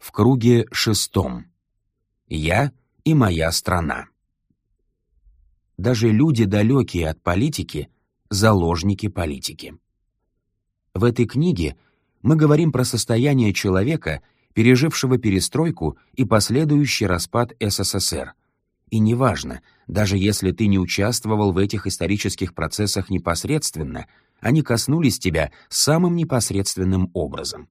В круге шестом. Я и моя страна. Даже люди, далекие от политики, заложники политики. В этой книге мы говорим про состояние человека, пережившего перестройку и последующий распад СССР. И неважно, даже если ты не участвовал в этих исторических процессах непосредственно, они коснулись тебя самым непосредственным образом.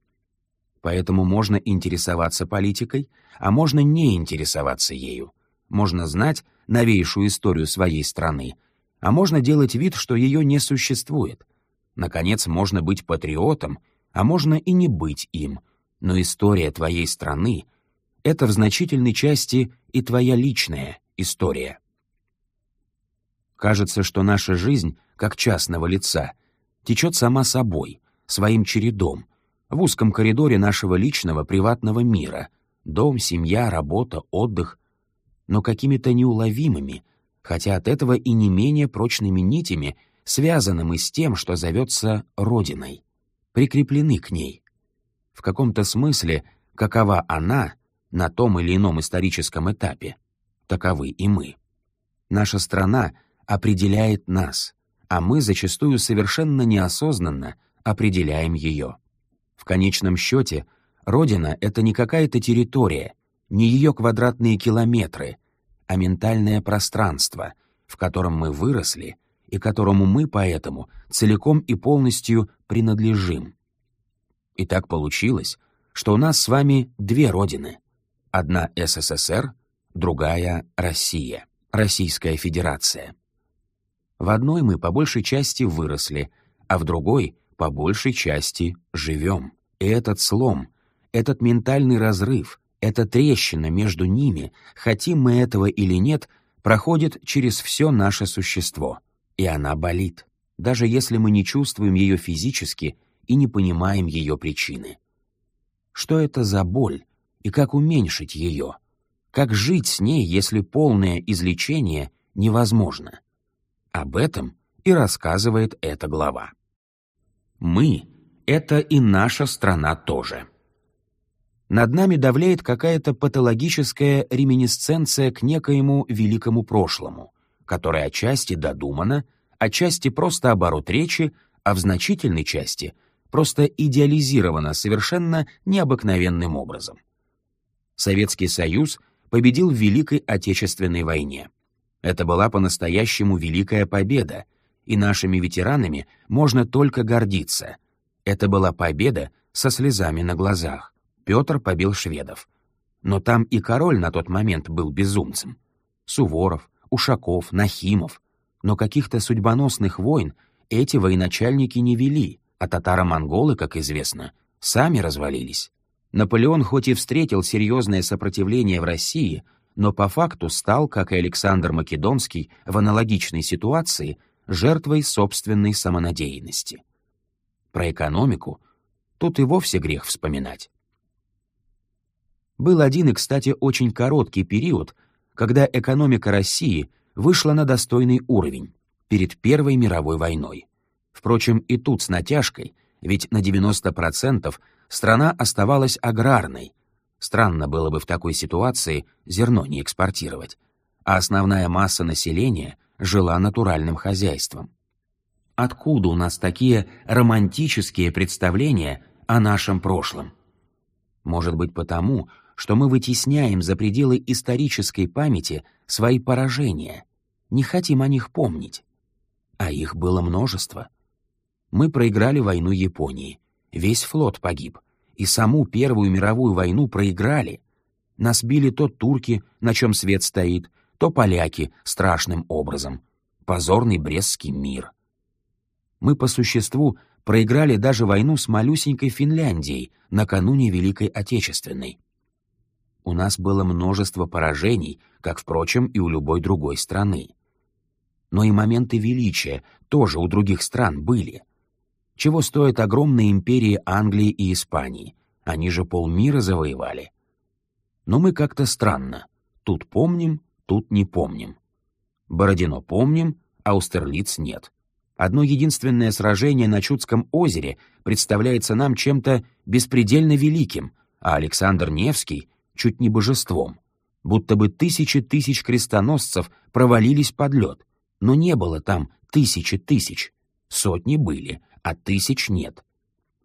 Поэтому можно интересоваться политикой, а можно не интересоваться ею. Можно знать новейшую историю своей страны, а можно делать вид, что ее не существует. Наконец, можно быть патриотом, а можно и не быть им, но история твоей страны — это в значительной части и твоя личная история. Кажется, что наша жизнь, как частного лица, течет сама собой, своим чередом, в узком коридоре нашего личного приватного мира — дом, семья, работа, отдых, но какими-то неуловимыми, хотя от этого и не менее прочными нитями, связаны мы с тем, что зовется Родиной, прикреплены к ней. В каком-то смысле, какова она на том или ином историческом этапе, таковы и мы. Наша страна определяет нас, а мы зачастую совершенно неосознанно определяем ее. В конечном счете, Родина — это не какая-то территория, не ее квадратные километры, а ментальное пространство, в котором мы выросли и которому мы поэтому целиком и полностью принадлежим. И так получилось, что у нас с вами две родины. Одна СССР, другая Россия, Российская Федерация. В одной мы по большей части выросли, а в другой по большей части живем. И этот слом, этот ментальный разрыв, эта трещина между ними, хотим мы этого или нет, проходит через все наше существо, и она болит, даже если мы не чувствуем ее физически и не понимаем ее причины. Что это за боль и как уменьшить ее? Как жить с ней, если полное излечение невозможно? Об этом и рассказывает эта глава. Мы — это и наша страна тоже. Над нами давляет какая-то патологическая реминисценция к некоему великому прошлому, которая отчасти додумана, отчасти просто оборот речи, а в значительной части просто идеализирована совершенно необыкновенным образом. Советский Союз победил в Великой Отечественной войне. Это была по-настоящему великая победа, и нашими ветеранами можно только гордиться. Это была победа со слезами на глазах. Петр побил шведов. Но там и король на тот момент был безумцем. Суворов, Ушаков, Нахимов. Но каких-то судьбоносных войн эти военачальники не вели, а татаро-монголы, как известно, сами развалились. Наполеон хоть и встретил серьезное сопротивление в России, но по факту стал, как и Александр Македонский, в аналогичной ситуации жертвой собственной самонадеянности. Про экономику тут и вовсе грех вспоминать. Был один и, кстати, очень короткий период, когда экономика России вышла на достойный уровень перед Первой мировой войной. Впрочем, и тут с натяжкой, ведь на 90% страна оставалась аграрной. Странно было бы в такой ситуации зерно не экспортировать. А основная масса населения жила натуральным хозяйством. Откуда у нас такие романтические представления о нашем прошлом? Может быть потому, что мы вытесняем за пределы исторической памяти свои поражения, не хотим о них помнить. А их было множество. Мы проиграли войну Японии, весь флот погиб, и саму Первую мировую войну проиграли. Нас били то турки, на чем свет стоит, то поляки страшным образом. Позорный Брестский мир. Мы по существу проиграли даже войну с малюсенькой Финляндией накануне Великой Отечественной. У нас было множество поражений, как, впрочем, и у любой другой страны. Но и моменты величия тоже у других стран были. Чего стоят огромные империи Англии и Испании? Они же полмира завоевали. Но мы как-то странно. Тут помним, тут не помним. Бородино помним, а Аустерлиц нет. Одно единственное сражение на Чудском озере представляется нам чем-то беспредельно великим — а Александр Невский чуть не божеством. Будто бы тысячи тысяч крестоносцев провалились под лед, но не было там тысячи тысяч. Сотни были, а тысяч нет.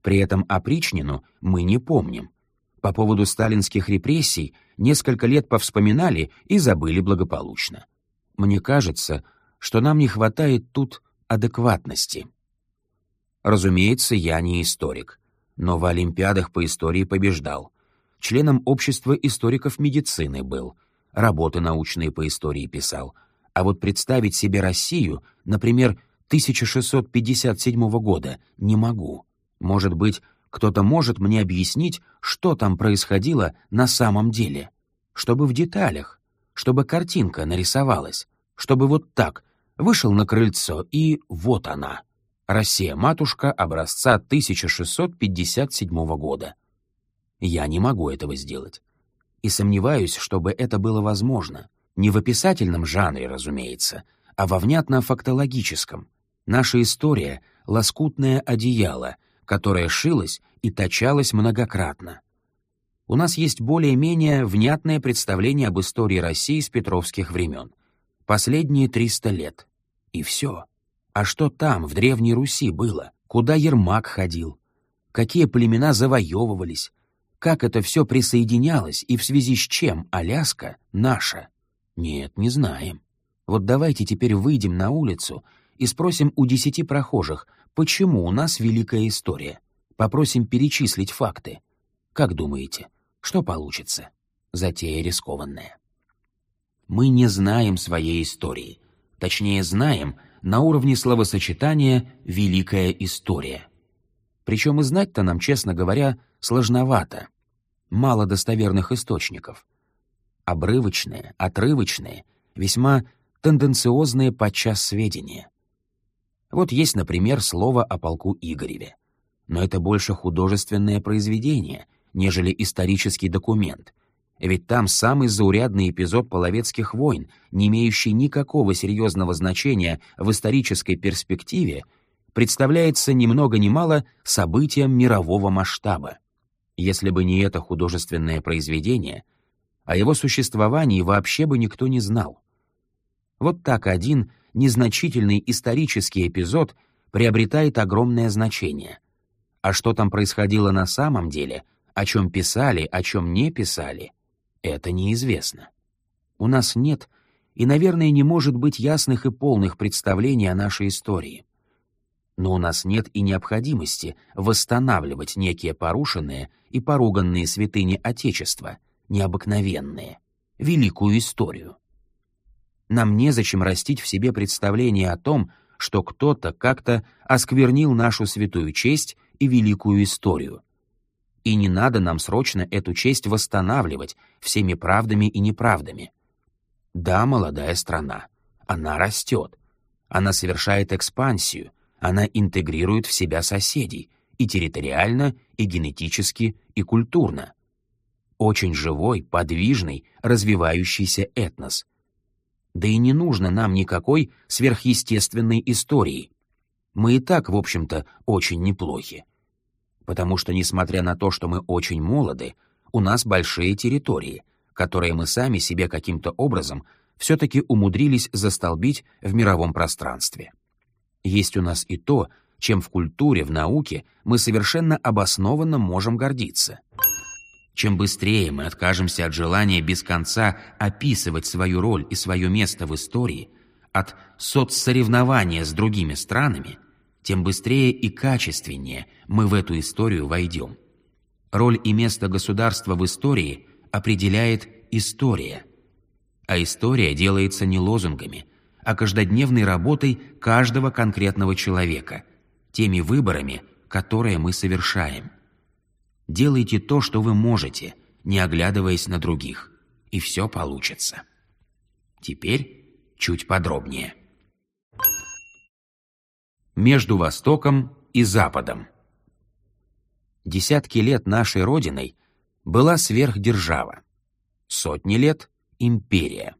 При этом опричнину мы не помним. По поводу сталинских репрессий несколько лет повспоминали и забыли благополучно. Мне кажется, что нам не хватает тут адекватности. Разумеется, я не историк, но в Олимпиадах по истории побеждал. Членом общества историков медицины был, работы научные по истории писал. А вот представить себе Россию, например, 1657 года, не могу. Может быть, кто-то может мне объяснить, что там происходило на самом деле? Чтобы в деталях, чтобы картинка нарисовалась, чтобы вот так вышел на крыльцо и вот она. Россия-матушка образца 1657 года. Я не могу этого сделать. И сомневаюсь, чтобы это было возможно. Не в описательном жанре, разумеется, а во внятно-фактологическом. Наша история — лоскутное одеяло, которое шилось и точалось многократно. У нас есть более-менее внятное представление об истории России с петровских времен. Последние 300 лет. И все. А что там, в Древней Руси, было? Куда Ермак ходил? Какие племена завоевывались? Как это все присоединялось и в связи с чем Аляска наша? Нет, не знаем. Вот давайте теперь выйдем на улицу и спросим у десяти прохожих, почему у нас великая история. Попросим перечислить факты. Как думаете, что получится? Затея рискованная. Мы не знаем своей истории. Точнее, знаем, на уровне словосочетания «великая история». Причем и знать-то нам, честно говоря, сложновато. Мало достоверных источников. Обрывочные, отрывочные, весьма тенденциозные подчас сведения. Вот есть, например, слово о полку Игореве. Но это больше художественное произведение, нежели исторический документ — ведь там самый заурядный эпизод половецких войн, не имеющий никакого серьезного значения в исторической перспективе, представляется ни много ни мало событием мирового масштаба. Если бы не это художественное произведение, о его существовании вообще бы никто не знал. Вот так один незначительный исторический эпизод приобретает огромное значение. А что там происходило на самом деле, о чем писали, о чем не писали — это неизвестно. У нас нет и, наверное, не может быть ясных и полных представлений о нашей истории. Но у нас нет и необходимости восстанавливать некие порушенные и поруганные святыни Отечества, необыкновенные, великую историю. Нам незачем растить в себе представление о том, что кто-то как-то осквернил нашу святую честь и великую историю, и не надо нам срочно эту честь восстанавливать всеми правдами и неправдами. Да, молодая страна. Она растет. Она совершает экспансию. Она интегрирует в себя соседей и территориально, и генетически, и культурно. Очень живой, подвижный, развивающийся этнос. Да и не нужно нам никакой сверхъестественной истории. Мы и так, в общем-то, очень неплохи потому что, несмотря на то, что мы очень молоды, у нас большие территории, которые мы сами себе каким-то образом все-таки умудрились застолбить в мировом пространстве. Есть у нас и то, чем в культуре, в науке мы совершенно обоснованно можем гордиться. Чем быстрее мы откажемся от желания без конца описывать свою роль и свое место в истории, от соцсоревнования с другими странами, тем быстрее и качественнее мы в эту историю войдем. Роль и место государства в истории определяет история. А история делается не лозунгами, а каждодневной работой каждого конкретного человека, теми выборами, которые мы совершаем. Делайте то, что вы можете, не оглядываясь на других, и все получится. Теперь чуть подробнее между Востоком и Западом. Десятки лет нашей Родиной была сверхдержава, сотни лет — империя.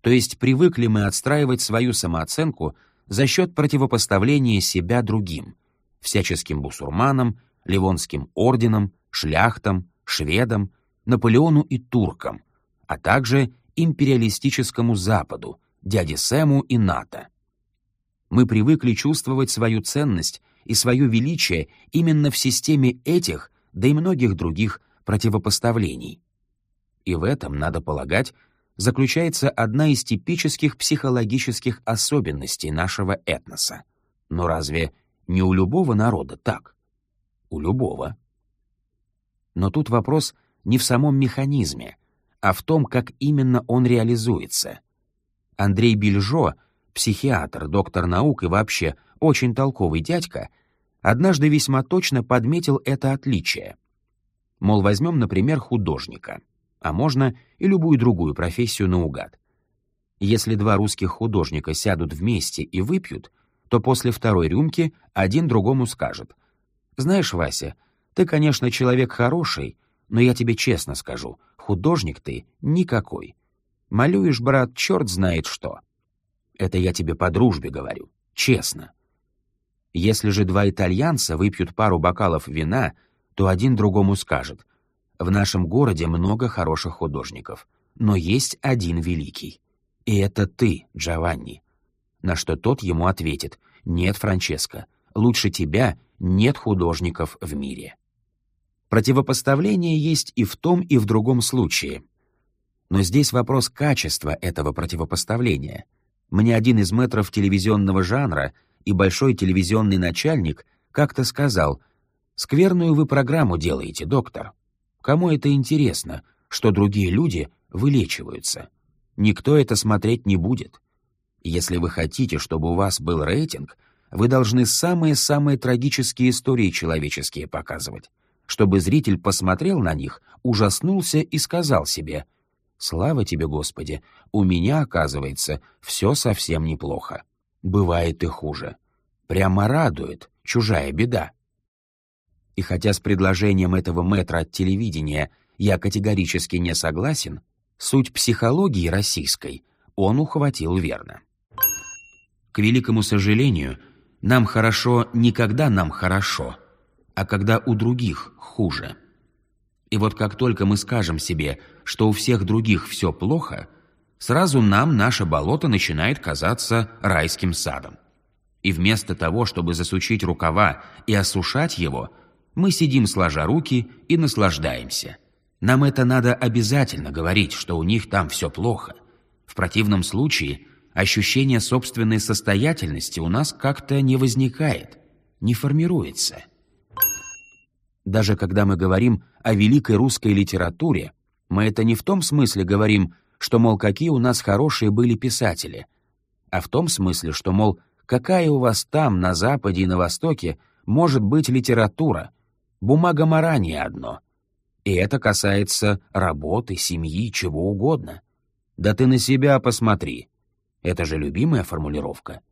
То есть привыкли мы отстраивать свою самооценку за счет противопоставления себя другим, всяческим бусурманам, ливонским орденам, шляхтам, шведам, Наполеону и туркам, а также империалистическому Западу, дяде Сэму и НАТО. Мы привыкли чувствовать свою ценность и свое величие именно в системе этих, да и многих других противопоставлений. И в этом, надо полагать, заключается одна из типических психологических особенностей нашего этноса. Но разве не у любого народа так? У любого. Но тут вопрос не в самом механизме, а в том, как именно он реализуется. Андрей Бельжо, психиатр, доктор наук и вообще очень толковый дядька, однажды весьма точно подметил это отличие. Мол, возьмем, например, художника, а можно и любую другую профессию наугад. Если два русских художника сядут вместе и выпьют, то после второй рюмки один другому скажет. «Знаешь, Вася, ты, конечно, человек хороший, но я тебе честно скажу, художник ты никакой. Малюешь, брат, черт знает что. Это я тебе по дружбе говорю, честно. Если же два итальянца выпьют пару бокалов вина, то один другому скажет, в нашем городе много хороших художников, но есть один великий. И это ты, Джованни. На что тот ему ответит, нет, Франческо, лучше тебя нет художников в мире. Противопоставление есть и в том, и в другом случае. Но здесь вопрос качества этого противопоставления. Мне один из метров телевизионного жанра и большой телевизионный начальник как-то сказал, «Скверную вы программу делаете, доктор. Кому это интересно, что другие люди вылечиваются? Никто это смотреть не будет. Если вы хотите, чтобы у вас был рейтинг, вы должны самые-самые трагические истории человеческие показывать чтобы зритель посмотрел на них, ужаснулся и сказал себе «Слава тебе, Господи, у меня, оказывается, все совсем неплохо. Бывает и хуже. Прямо радует, чужая беда». И хотя с предложением этого метра от телевидения я категорически не согласен, суть психологии российской он ухватил верно. К великому сожалению, нам хорошо никогда нам хорошо — а когда у других хуже. И вот как только мы скажем себе, что у всех других все плохо, сразу нам наше болото начинает казаться райским садом. И вместо того, чтобы засучить рукава и осушать его, мы сидим сложа руки и наслаждаемся. Нам это надо обязательно говорить, что у них там все плохо. В противном случае ощущение собственной состоятельности у нас как-то не возникает, не формируется. Даже когда мы говорим о великой русской литературе, мы это не в том смысле говорим, что, мол, какие у нас хорошие были писатели, а в том смысле, что, мол, какая у вас там, на Западе и на Востоке, может быть литература, бумага марания одно. И это касается работы, семьи, чего угодно. Да ты на себя посмотри. Это же любимая формулировка.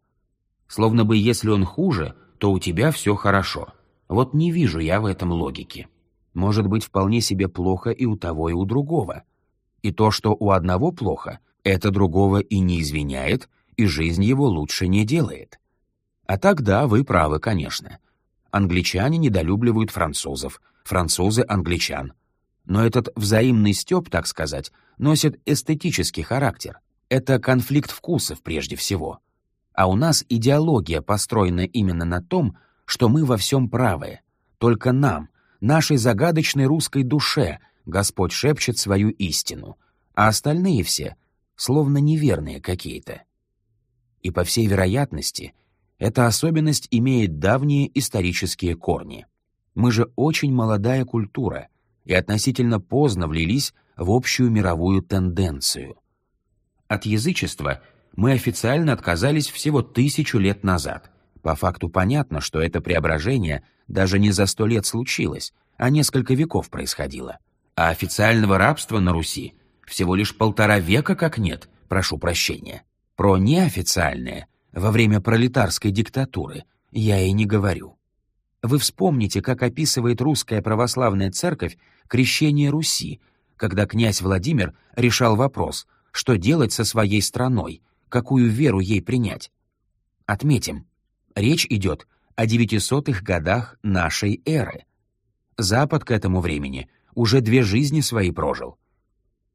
Словно бы если он хуже, то у тебя все хорошо. Вот не вижу я в этом логики. Может быть, вполне себе плохо и у того, и у другого. И то, что у одного плохо, это другого и не извиняет, и жизнь его лучше не делает. А тогда вы правы, конечно. Англичане недолюбливают французов, французы — англичан. Но этот взаимный стёб, так сказать, носит эстетический характер. Это конфликт вкусов прежде всего. А у нас идеология построена именно на том, что мы во всем правы. Только нам, нашей загадочной русской душе, Господь шепчет свою истину, а остальные все словно неверные какие-то. И по всей вероятности, эта особенность имеет давние исторические корни. Мы же очень молодая культура и относительно поздно влились в общую мировую тенденцию. От язычества мы официально отказались всего тысячу лет назад, по факту понятно, что это преображение даже не за сто лет случилось, а несколько веков происходило. А официального рабства на Руси всего лишь полтора века как нет, прошу прощения. Про неофициальное, во время пролетарской диктатуры, я и не говорю. Вы вспомните, как описывает русская православная церковь крещение Руси, когда князь Владимир решал вопрос, что делать со своей страной, какую веру ей принять. Отметим, Речь идет о 900-х годах нашей эры. Запад к этому времени уже две жизни свои прожил.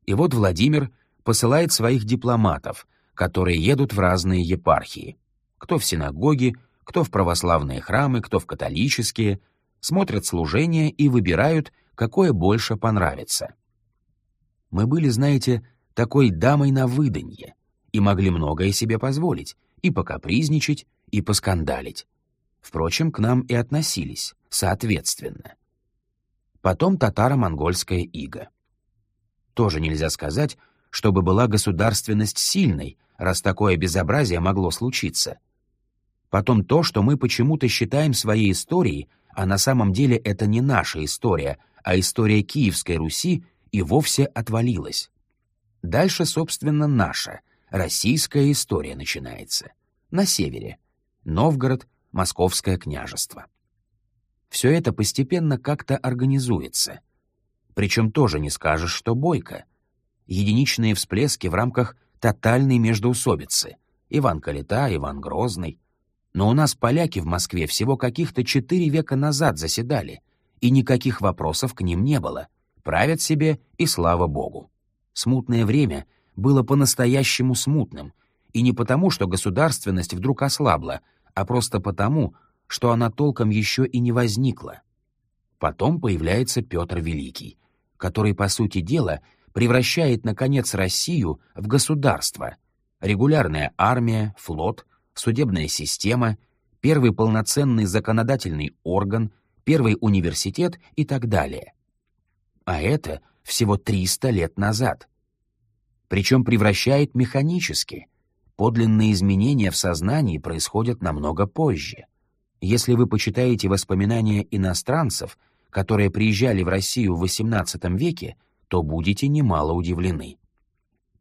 И вот Владимир посылает своих дипломатов, которые едут в разные епархии. Кто в синагоги, кто в православные храмы, кто в католические, смотрят служения и выбирают, какое больше понравится. Мы были, знаете, такой дамой на выданье и могли многое себе позволить, и покапризничать, и поскандалить. Впрочем, к нам и относились, соответственно. Потом татаро-монгольская ига. Тоже нельзя сказать, чтобы была государственность сильной, раз такое безобразие могло случиться. Потом то, что мы почему-то считаем своей историей, а на самом деле это не наша история, а история Киевской Руси, и вовсе отвалилась. Дальше, собственно, наша, российская история начинается. На севере. Новгород, Московское княжество. Все это постепенно как-то организуется. Причем тоже не скажешь, что бойко. Единичные всплески в рамках тотальной междоусобицы. Иван Калита, Иван Грозный. Но у нас поляки в Москве всего каких-то четыре века назад заседали, и никаких вопросов к ним не было. Правят себе, и слава богу. Смутное время было по-настоящему смутным, и не потому, что государственность вдруг ослабла, а просто потому, что она толком еще и не возникла. Потом появляется Петр Великий, который, по сути дела, превращает, наконец, Россию в государство. Регулярная армия, флот, судебная система, первый полноценный законодательный орган, первый университет и так далее. А это всего 300 лет назад. Причем превращает механически — Подлинные изменения в сознании происходят намного позже. Если вы почитаете воспоминания иностранцев, которые приезжали в Россию в XVIII веке, то будете немало удивлены.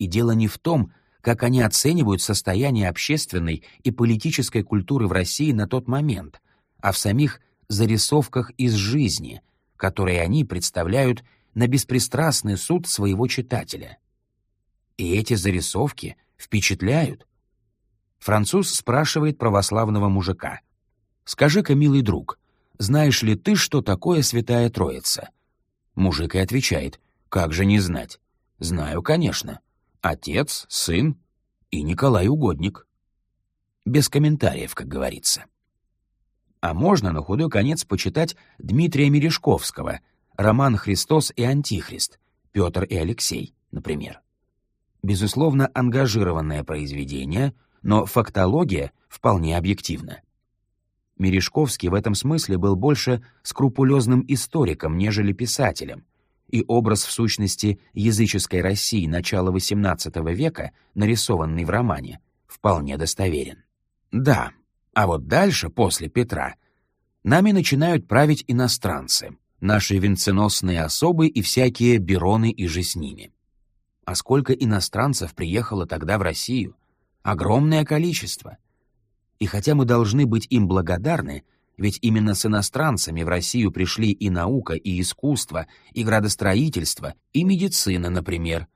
И дело не в том, как они оценивают состояние общественной и политической культуры в России на тот момент, а в самих зарисовках из жизни, которые они представляют на беспристрастный суд своего читателя. И эти зарисовки впечатляют, Француз спрашивает православного мужика. «Скажи-ка, милый друг, знаешь ли ты, что такое Святая Троица?» Мужик и отвечает. «Как же не знать?» «Знаю, конечно. Отец, сын и Николай Угодник». Без комментариев, как говорится. А можно на худой конец почитать Дмитрия Мережковского, роман «Христос и Антихрист», Петр и Алексей, например. Безусловно, ангажированное произведение — но фактология вполне объективна. Мережковский в этом смысле был больше скрупулезным историком, нежели писателем, и образ в сущности языческой России начала XVIII века, нарисованный в романе, вполне достоверен. Да, а вот дальше, после Петра, нами начинают править иностранцы, наши венценосные особы и всякие бероны и же с ними. А сколько иностранцев приехало тогда в Россию — Огромное количество. И хотя мы должны быть им благодарны, ведь именно с иностранцами в Россию пришли и наука, и искусство, и градостроительство, и медицина, например.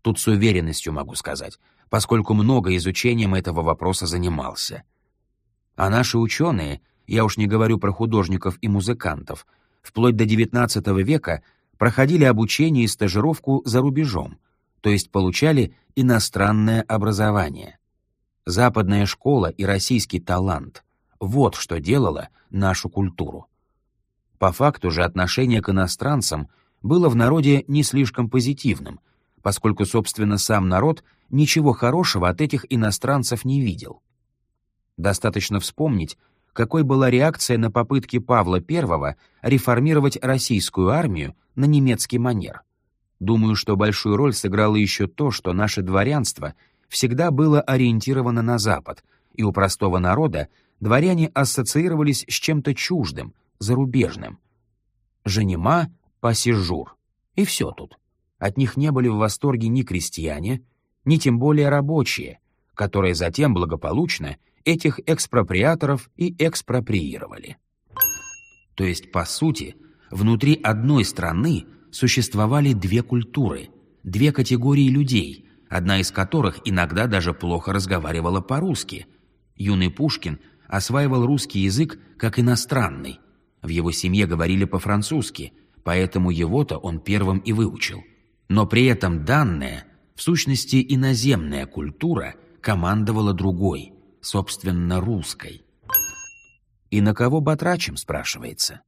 Тут с уверенностью могу сказать, поскольку много изучением этого вопроса занимался. А наши ученые, я уж не говорю про художников и музыкантов, вплоть до XIX века проходили обучение и стажировку за рубежом, то есть получали иностранное образование. Западная школа и российский талант — вот что делало нашу культуру. По факту же отношение к иностранцам было в народе не слишком позитивным, поскольку, собственно, сам народ ничего хорошего от этих иностранцев не видел. Достаточно вспомнить, какой была реакция на попытки Павла I реформировать российскую армию на немецкий манер. Думаю, что большую роль сыграло еще то, что наше дворянство — всегда было ориентировано на Запад, и у простого народа дворяне ассоциировались с чем-то чуждым, зарубежным. Женема, пассижур. И все тут. От них не были в восторге ни крестьяне, ни тем более рабочие, которые затем благополучно этих экспроприаторов и экспроприировали. То есть, по сути, внутри одной страны существовали две культуры, две категории людей, одна из которых иногда даже плохо разговаривала по-русски. Юный Пушкин осваивал русский язык как иностранный. В его семье говорили по-французски, поэтому его-то он первым и выучил. Но при этом данная, в сущности иноземная культура, командовала другой, собственно, русской. И на кого батрачим, спрашивается?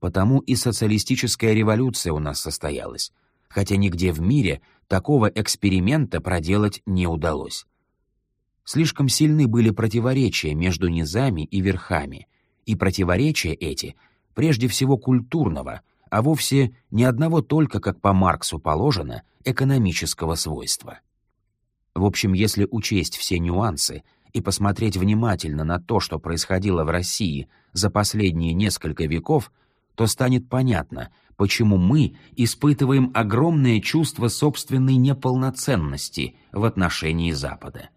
Потому и социалистическая революция у нас состоялась, хотя нигде в мире такого эксперимента проделать не удалось. Слишком сильны были противоречия между низами и верхами, и противоречия эти прежде всего культурного, а вовсе не одного только, как по Марксу положено, экономического свойства. В общем, если учесть все нюансы и посмотреть внимательно на то, что происходило в России за последние несколько веков, то станет понятно, почему мы испытываем огромное чувство собственной неполноценности в отношении Запада.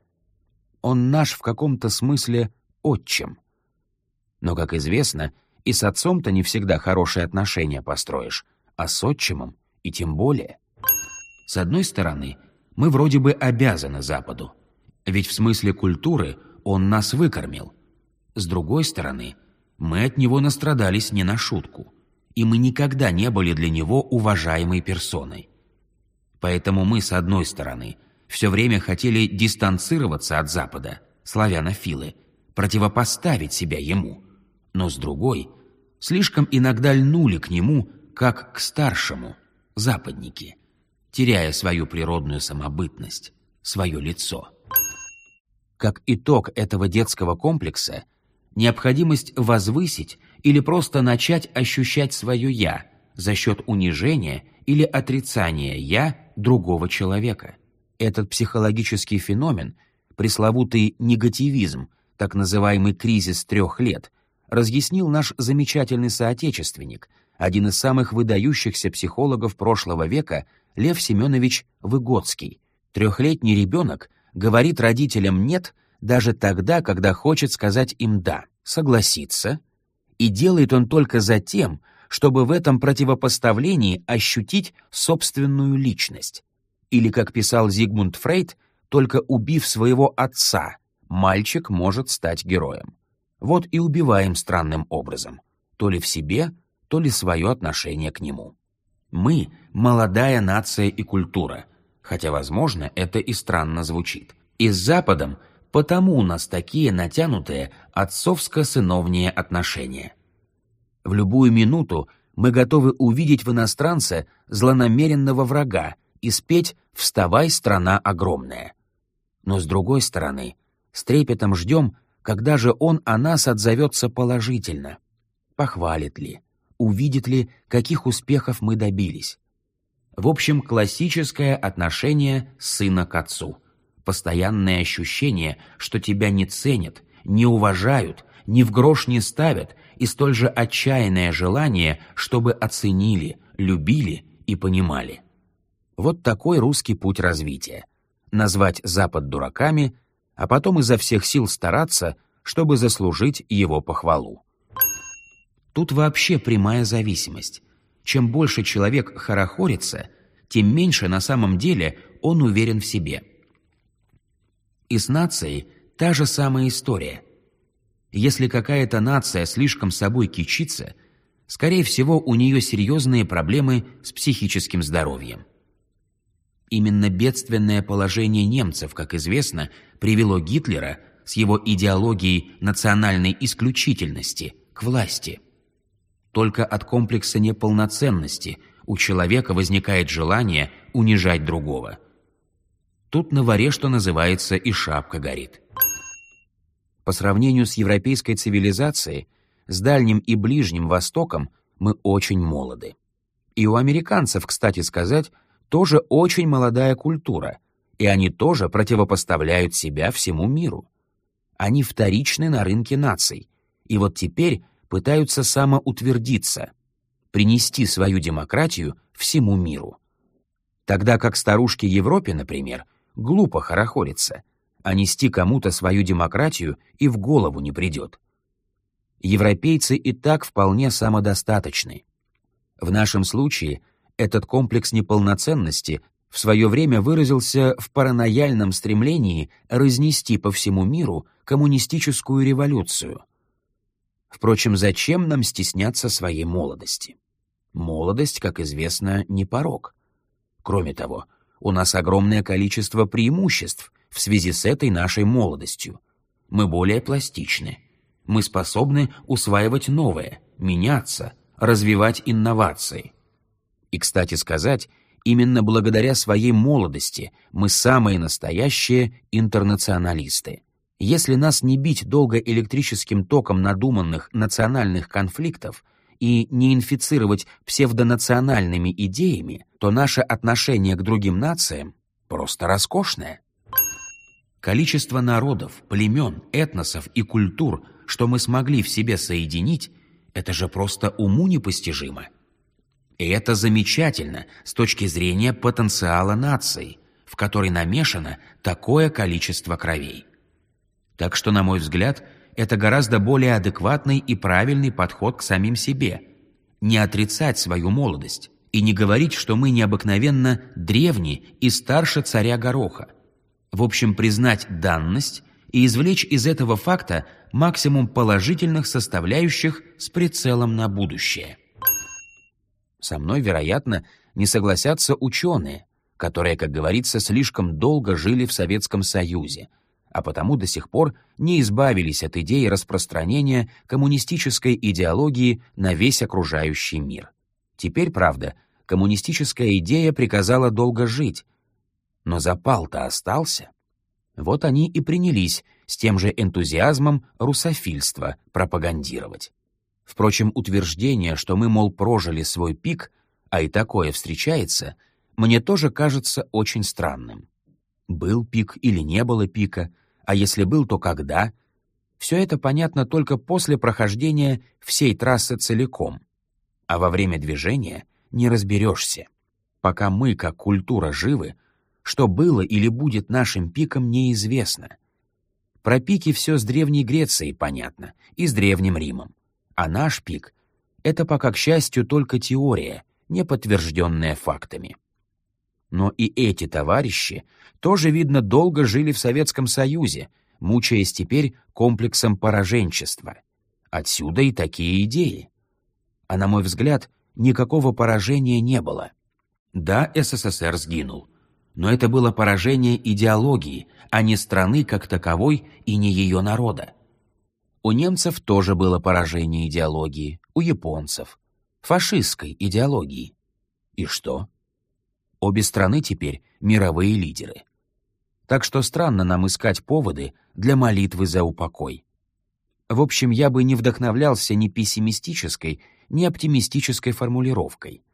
Он наш в каком-то смысле отчим. Но, как известно, и с отцом-то не всегда хорошие отношения построишь, а с отчимом и тем более. С одной стороны, мы вроде бы обязаны Западу, ведь в смысле культуры он нас выкормил. С другой стороны, мы от него настрадались не на шутку, и мы никогда не были для него уважаемой персоной. Поэтому мы, с одной стороны, все время хотели дистанцироваться от Запада, славянофилы, противопоставить себя ему, но с другой, слишком иногда льнули к нему, как к старшему, западники, теряя свою природную самобытность, свое лицо. Как итог этого детского комплекса, необходимость возвысить или просто начать ощущать свое «я» за счет унижения или отрицания «я» другого человека. Этот психологический феномен, пресловутый негативизм, так называемый кризис трех лет, разъяснил наш замечательный соотечественник, один из самых выдающихся психологов прошлого века Лев Семенович Выгодский. Трехлетний ребенок говорит родителям «нет» даже тогда, когда хочет сказать им «да», согласиться, и делает он только за тем, чтобы в этом противопоставлении ощутить собственную личность. Или, как писал Зигмунд Фрейд, только убив своего отца, мальчик может стать героем. Вот и убиваем странным образом, то ли в себе, то ли свое отношение к нему. Мы — молодая нация и культура, хотя, возможно, это и странно звучит. И с Западом потому у нас такие натянутые отцовско-сыновние отношения. В любую минуту мы готовы увидеть в иностранце злонамеренного врага и спеть «Вставай, страна огромная». Но с другой стороны, с трепетом ждем, когда же он о нас отзовется положительно. Похвалит ли, увидит ли, каких успехов мы добились. В общем, классическое отношение сына к отцу. Постоянное ощущение, что тебя не ценят, не уважают, ни в грош не ставят, и столь же отчаянное желание, чтобы оценили, любили и понимали. Вот такой русский путь развития. Назвать Запад дураками, а потом изо всех сил стараться, чтобы заслужить его похвалу. Тут вообще прямая зависимость. Чем больше человек хорохорится, тем меньше на самом деле он уверен в себе. И с нацией та же самая история. Если какая-то нация слишком собой кичится, скорее всего, у нее серьезные проблемы с психическим здоровьем. Именно бедственное положение немцев, как известно, привело Гитлера с его идеологией национальной исключительности к власти. Только от комплекса неполноценности у человека возникает желание унижать другого. Тут на варе, что называется, и шапка горит. По сравнению с европейской цивилизацией, с Дальним и Ближним Востоком мы очень молоды. И у американцев, кстати сказать, тоже очень молодая культура, и они тоже противопоставляют себя всему миру. Они вторичны на рынке наций, и вот теперь пытаются самоутвердиться, принести свою демократию всему миру. Тогда как старушки Европе, например, глупо хорохориться, а нести кому-то свою демократию и в голову не придет. Европейцы и так вполне самодостаточны. В нашем случае этот комплекс неполноценности в свое время выразился в паранояльном стремлении разнести по всему миру коммунистическую революцию. Впрочем, зачем нам стесняться своей молодости? Молодость, как известно, не порог. Кроме того, у нас огромное количество преимуществ в связи с этой нашей молодостью. Мы более пластичны. Мы способны усваивать новое, меняться, развивать инновации. И, кстати сказать, именно благодаря своей молодости мы самые настоящие интернационалисты. Если нас не бить долго электрическим током надуманных национальных конфликтов и не инфицировать псевдонациональными идеями, то наше отношение к другим нациям просто роскошное. Количество народов, племен, этносов и культур, что мы смогли в себе соединить, это же просто уму непостижимо. И это замечательно с точки зрения потенциала нации, в которой намешано такое количество кровей. Так что, на мой взгляд, это гораздо более адекватный и правильный подход к самим себе. Не отрицать свою молодость и не говорить, что мы необыкновенно древние и старше царя Гороха. В общем, признать данность и извлечь из этого факта максимум положительных составляющих с прицелом на будущее. Со мной, вероятно, не согласятся ученые, которые, как говорится, слишком долго жили в Советском Союзе – а потому до сих пор не избавились от идеи распространения коммунистической идеологии на весь окружающий мир. Теперь, правда, коммунистическая идея приказала долго жить, но запал-то остался. Вот они и принялись с тем же энтузиазмом русофильство пропагандировать. Впрочем, утверждение, что мы, мол, прожили свой пик, а и такое встречается, мне тоже кажется очень странным. Был пик или не было пика — а если был, то когда? Все это понятно только после прохождения всей трассы целиком. А во время движения не разберешься. Пока мы, как культура, живы, что было или будет нашим пиком, неизвестно. Про пики все с Древней Грецией понятно, и с Древним Римом. А наш пик — это пока, к счастью, только теория, не подтвержденная фактами. Но и эти товарищи тоже, видно, долго жили в Советском Союзе, мучаясь теперь комплексом пораженчества. Отсюда и такие идеи. А на мой взгляд, никакого поражения не было. Да, СССР сгинул, но это было поражение идеологии, а не страны как таковой и не ее народа. У немцев тоже было поражение идеологии, у японцев, фашистской идеологии. И что? Обе страны теперь мировые лидеры. Так что странно нам искать поводы для молитвы за упокой. В общем, я бы не вдохновлялся ни пессимистической, ни оптимистической формулировкой.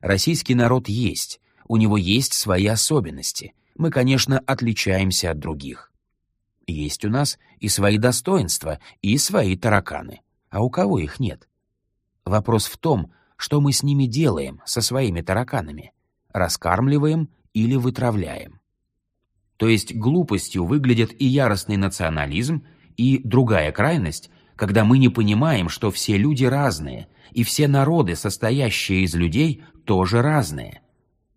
Российский народ есть, у него есть свои особенности. Мы, конечно, отличаемся от других. Есть у нас и свои достоинства, и свои тараканы. А у кого их нет? Вопрос в том, что мы с ними делаем, со своими тараканами раскармливаем или вытравляем. То есть глупостью выглядит и яростный национализм, и другая крайность, когда мы не понимаем, что все люди разные, и все народы, состоящие из людей, тоже разные.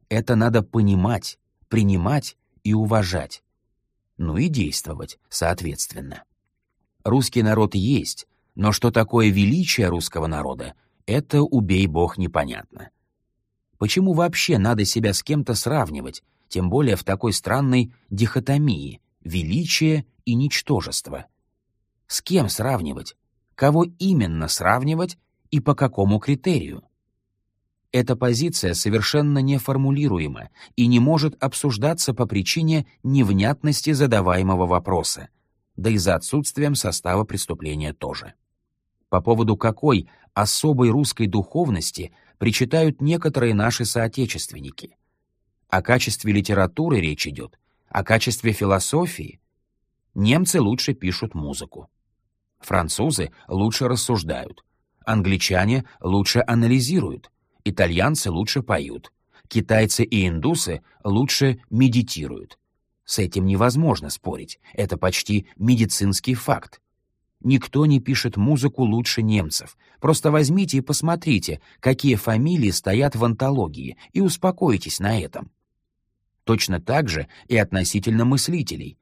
Это надо понимать, принимать и уважать. Ну и действовать, соответственно. Русский народ есть, но что такое величие русского народа, это, убей бог, непонятно. Почему вообще надо себя с кем-то сравнивать, тем более в такой странной дихотомии — величие и ничтожество? С кем сравнивать? Кого именно сравнивать и по какому критерию? Эта позиция совершенно неформулируема и не может обсуждаться по причине невнятности задаваемого вопроса, да и за отсутствием состава преступления тоже. По поводу какой особой русской духовности причитают некоторые наши соотечественники. О качестве литературы речь идет, о качестве философии. Немцы лучше пишут музыку. Французы лучше рассуждают. Англичане лучше анализируют. Итальянцы лучше поют. Китайцы и индусы лучше медитируют. С этим невозможно спорить. Это почти медицинский факт. Никто не пишет музыку лучше немцев. Просто возьмите и посмотрите, какие фамилии стоят в антологии, и успокойтесь на этом. Точно так же и относительно мыслителей.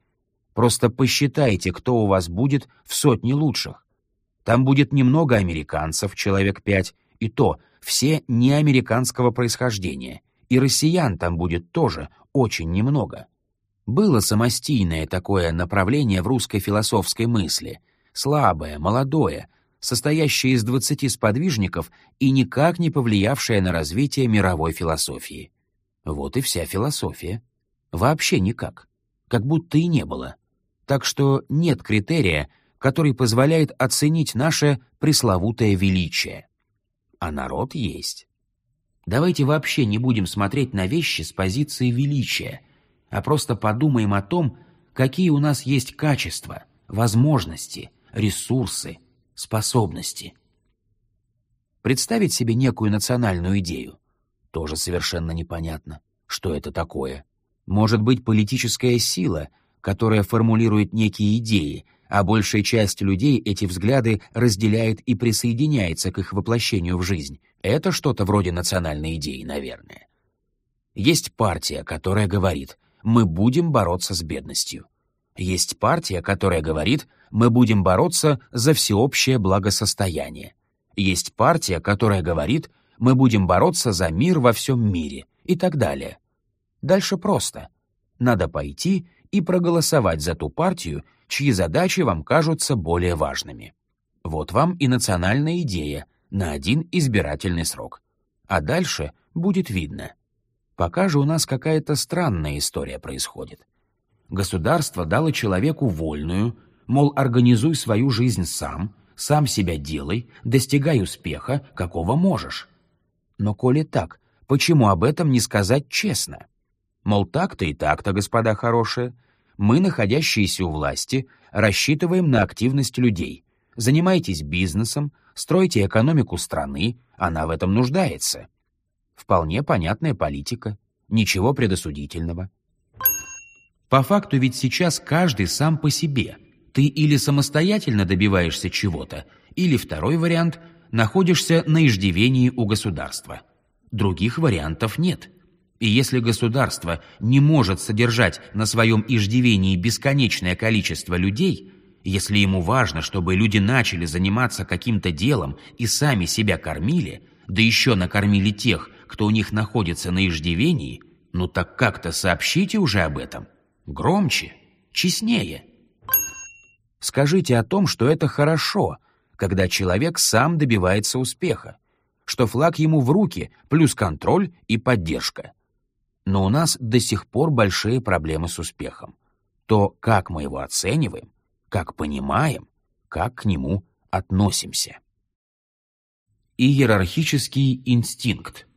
Просто посчитайте, кто у вас будет в сотне лучших. Там будет немного американцев, человек пять, и то все не американского происхождения, и россиян там будет тоже очень немного. Было самостийное такое направление в русской философской мысли, слабое, молодое, состоящее из двадцати сподвижников и никак не повлиявшее на развитие мировой философии. Вот и вся философия. Вообще никак. Как будто и не было. Так что нет критерия, который позволяет оценить наше пресловутое величие. А народ есть. Давайте вообще не будем смотреть на вещи с позиции величия, а просто подумаем о том, какие у нас есть качества, возможности, ресурсы, способности. Представить себе некую национальную идею тоже совершенно непонятно, что это такое. Может быть, политическая сила, которая формулирует некие идеи, а большая часть людей эти взгляды разделяет и присоединяется к их воплощению в жизнь. Это что-то вроде национальной идеи, наверное. Есть партия, которая говорит «мы будем бороться с бедностью». Есть партия, которая говорит «мы будем бороться за всеобщее благосостояние». Есть партия, которая говорит «мы будем бороться за мир во всем мире» и так далее. Дальше просто. Надо пойти и проголосовать за ту партию, чьи задачи вам кажутся более важными. Вот вам и национальная идея на один избирательный срок. А дальше будет видно. Пока же у нас какая-то странная история происходит. Государство дало человеку вольную, мол, организуй свою жизнь сам, сам себя делай, достигай успеха, какого можешь. Но коли так, почему об этом не сказать честно? Мол, так-то и так-то, господа хорошие, мы, находящиеся у власти, рассчитываем на активность людей. Занимайтесь бизнесом, стройте экономику страны, она в этом нуждается. Вполне понятная политика, ничего предосудительного. По факту ведь сейчас каждый сам по себе. Ты или самостоятельно добиваешься чего-то, или второй вариант — находишься на иждивении у государства. Других вариантов нет. И если государство не может содержать на своем иждивении бесконечное количество людей, если ему важно, чтобы люди начали заниматься каким-то делом и сами себя кормили, да еще накормили тех, кто у них находится на иждивении, ну так как-то сообщите уже об этом. Громче, честнее. Скажите о том, что это хорошо, когда человек сам добивается успеха, что флаг ему в руки, плюс контроль и поддержка. Но у нас до сих пор большие проблемы с успехом. То, как мы его оцениваем, как понимаем, как к нему относимся. Иерархический инстинкт.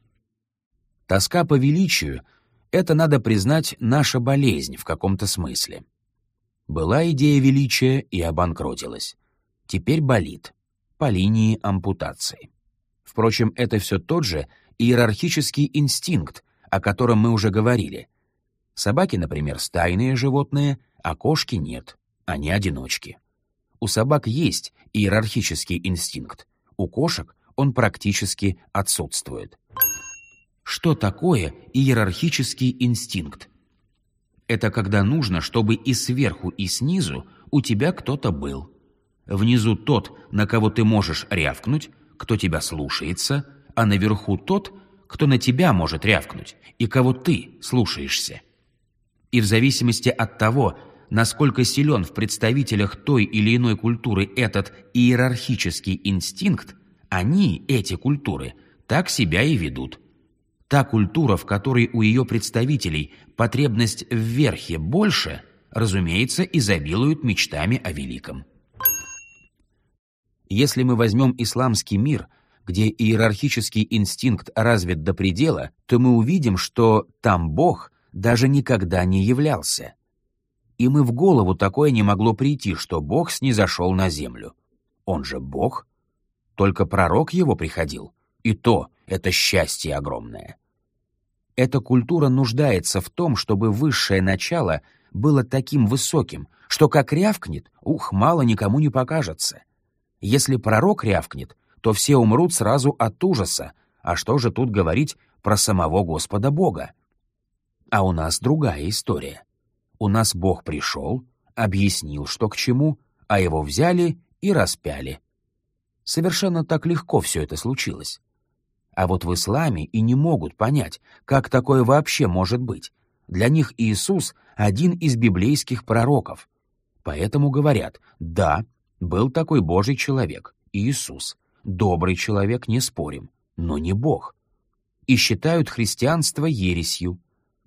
Тоска по величию — это, надо признать, наша болезнь в каком-то смысле. Была идея величия и обанкротилась. Теперь болит, по линии ампутации. Впрочем, это все тот же иерархический инстинкт, о котором мы уже говорили. Собаки, например, стайные животные, а кошки нет, они одиночки. У собак есть иерархический инстинкт, у кошек он практически отсутствует. Что такое иерархический инстинкт? Это когда нужно, чтобы и сверху, и снизу у тебя кто-то был. Внизу тот, на кого ты можешь рявкнуть, кто тебя слушается, а наверху тот, кто на тебя может рявкнуть и кого ты слушаешься. И в зависимости от того, насколько силен в представителях той или иной культуры этот иерархический инстинкт, они, эти культуры, так себя и ведут. Та культура, в которой у ее представителей потребность в верхе больше, разумеется, изобилует мечтами о великом. Если мы возьмем исламский мир – где иерархический инстинкт развит до предела, то мы увидим, что там Бог даже никогда не являлся. И мы в голову такое не могло прийти, что Бог снизошел на землю. Он же Бог. Только пророк его приходил. И то это счастье огромное. Эта культура нуждается в том, чтобы высшее начало было таким высоким, что как рявкнет, ух, мало никому не покажется. Если пророк рявкнет, то все умрут сразу от ужаса. А что же тут говорить про самого Господа Бога? А у нас другая история. У нас Бог пришел, объяснил, что к чему, а его взяли и распяли. Совершенно так легко все это случилось. А вот в исламе и не могут понять, как такое вообще может быть. Для них Иисус — один из библейских пророков. Поэтому говорят, да, был такой Божий человек, Иисус. Добрый человек, не спорим, но не Бог. И считают христианство ересью.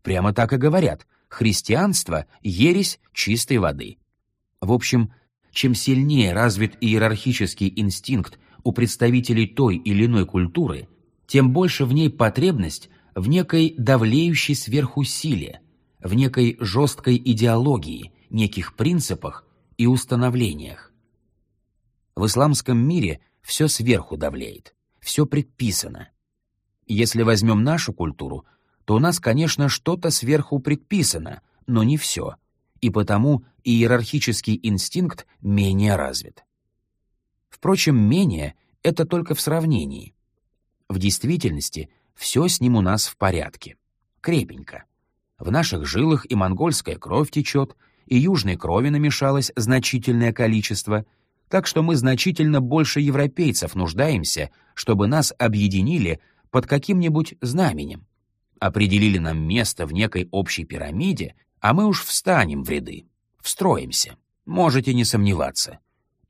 Прямо так и говорят, христианство — ересь чистой воды. В общем, чем сильнее развит иерархический инстинкт у представителей той или иной культуры, тем больше в ней потребность в некой давлеющей сверху силе, в некой жесткой идеологии, неких принципах и установлениях. В исламском мире все сверху давлеет, все предписано. Если возьмем нашу культуру, то у нас, конечно, что-то сверху предписано, но не все, и потому иерархический инстинкт менее развит. Впрочем, менее — это только в сравнении. В действительности все с ним у нас в порядке, крепенько. В наших жилах и монгольская кровь течет, и южной крови намешалось значительное количество, так что мы значительно больше европейцев нуждаемся, чтобы нас объединили под каким-нибудь знаменем, определили нам место в некой общей пирамиде, а мы уж встанем в ряды, встроимся, можете не сомневаться,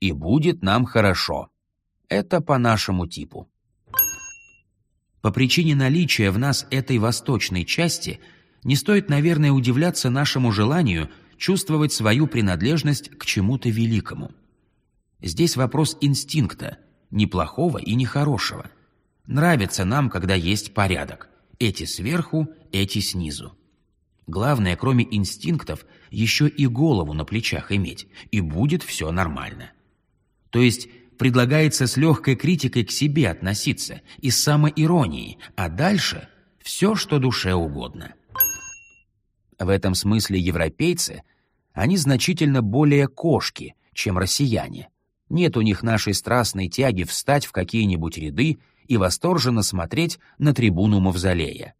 и будет нам хорошо. Это по нашему типу. По причине наличия в нас этой восточной части не стоит, наверное, удивляться нашему желанию чувствовать свою принадлежность к чему-то великому. Здесь вопрос инстинкта, ни плохого и ни хорошего. Нравится нам, когда есть порядок. Эти сверху, эти снизу. Главное, кроме инстинктов, еще и голову на плечах иметь, и будет все нормально. То есть предлагается с легкой критикой к себе относиться и с самоиронией, а дальше все, что душе угодно. В этом смысле европейцы, они значительно более кошки, чем россияне. Нет у них нашей страстной тяги встать в какие-нибудь ряды и восторженно смотреть на трибуну Мавзолея.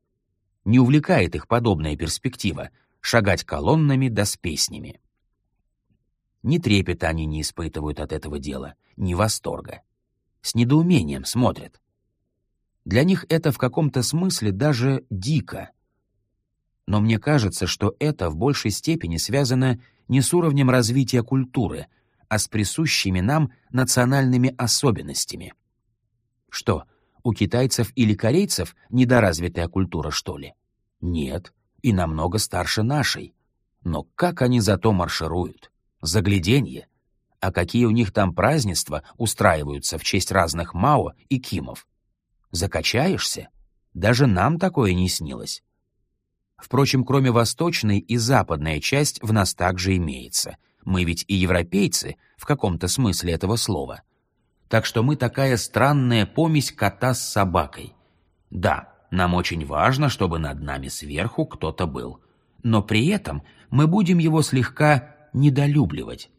Не увлекает их подобная перспектива — шагать колоннами да с песнями. Ни трепета они не испытывают от этого дела, ни восторга. С недоумением смотрят. Для них это в каком-то смысле даже дико. Но мне кажется, что это в большей степени связано не с уровнем развития культуры, а с присущими нам национальными особенностями. Что, у китайцев или корейцев недоразвитая культура, что ли? Нет, и намного старше нашей. Но как они зато маршируют? Загляденье. А какие у них там празднества устраиваются в честь разных Мао и Кимов? Закачаешься? Даже нам такое не снилось. Впрочем, кроме восточной и западная часть в нас также имеется. Мы ведь и европейцы, в каком-то смысле этого слова. Так что мы такая странная помесь кота с собакой. Да, нам очень важно, чтобы над нами сверху кто-то был. Но при этом мы будем его слегка недолюбливать.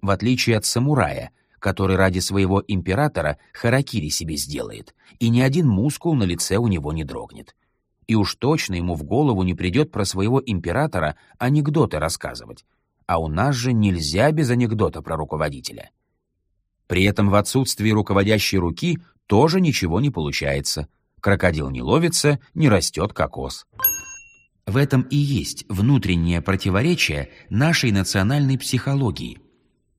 В отличие от самурая, который ради своего императора харакири себе сделает, и ни один мускул на лице у него не дрогнет. И уж точно ему в голову не придет про своего императора анекдоты рассказывать. А у нас же нельзя без анекдота про руководителя. При этом в отсутствии руководящей руки тоже ничего не получается. Крокодил не ловится, не растет кокос. В этом и есть внутреннее противоречие нашей национальной психологии.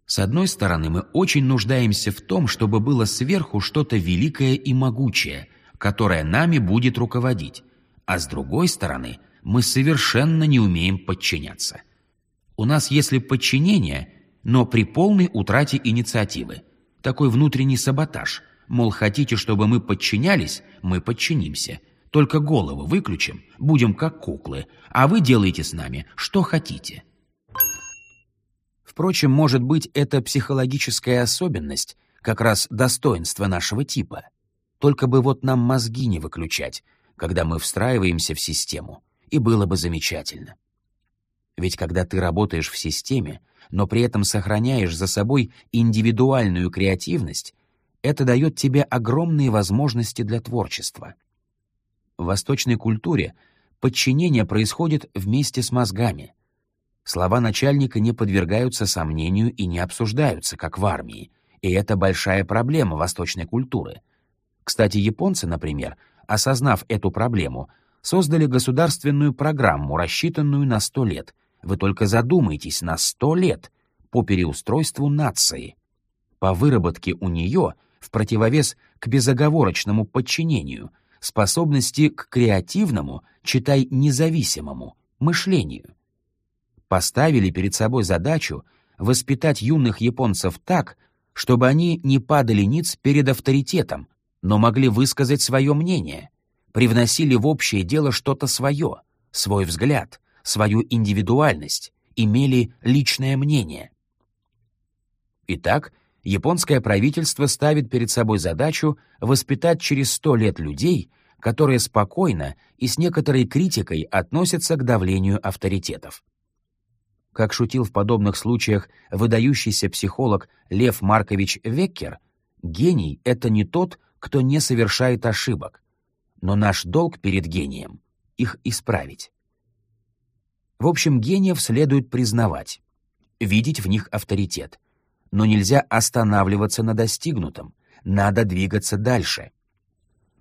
С одной стороны, мы очень нуждаемся в том, чтобы было сверху что-то великое и могучее, которое нами будет руководить, а с другой стороны, мы совершенно не умеем подчиняться. У нас если подчинение, но при полной утрате инициативы, такой внутренний саботаж, мол, хотите, чтобы мы подчинялись, мы подчинимся – только голову выключим, будем как куклы, а вы делаете с нами, что хотите. Впрочем, может быть, это психологическая особенность, как раз достоинство нашего типа. Только бы вот нам мозги не выключать, когда мы встраиваемся в систему, и было бы замечательно. Ведь когда ты работаешь в системе, но при этом сохраняешь за собой индивидуальную креативность, это дает тебе огромные возможности для творчества — в восточной культуре подчинение происходит вместе с мозгами. Слова начальника не подвергаются сомнению и не обсуждаются, как в армии, и это большая проблема восточной культуры. Кстати, японцы, например, осознав эту проблему, создали государственную программу, рассчитанную на 100 лет. Вы только задумайтесь, на 100 лет по переустройству нации. По выработке у нее, в противовес к безоговорочному подчинению, способности к креативному, читай независимому, мышлению. Поставили перед собой задачу воспитать юных японцев так, чтобы они не падали ниц перед авторитетом, но могли высказать свое мнение, привносили в общее дело что-то свое, свой взгляд, свою индивидуальность, имели личное мнение. Итак, японское правительство ставит перед собой задачу воспитать через сто лет людей, которые спокойно и с некоторой критикой относятся к давлению авторитетов. Как шутил в подобных случаях выдающийся психолог Лев Маркович Веккер, гений — это не тот, кто не совершает ошибок, но наш долг перед гением — их исправить. В общем, гениев следует признавать, видеть в них авторитет, но нельзя останавливаться на достигнутом, надо двигаться дальше.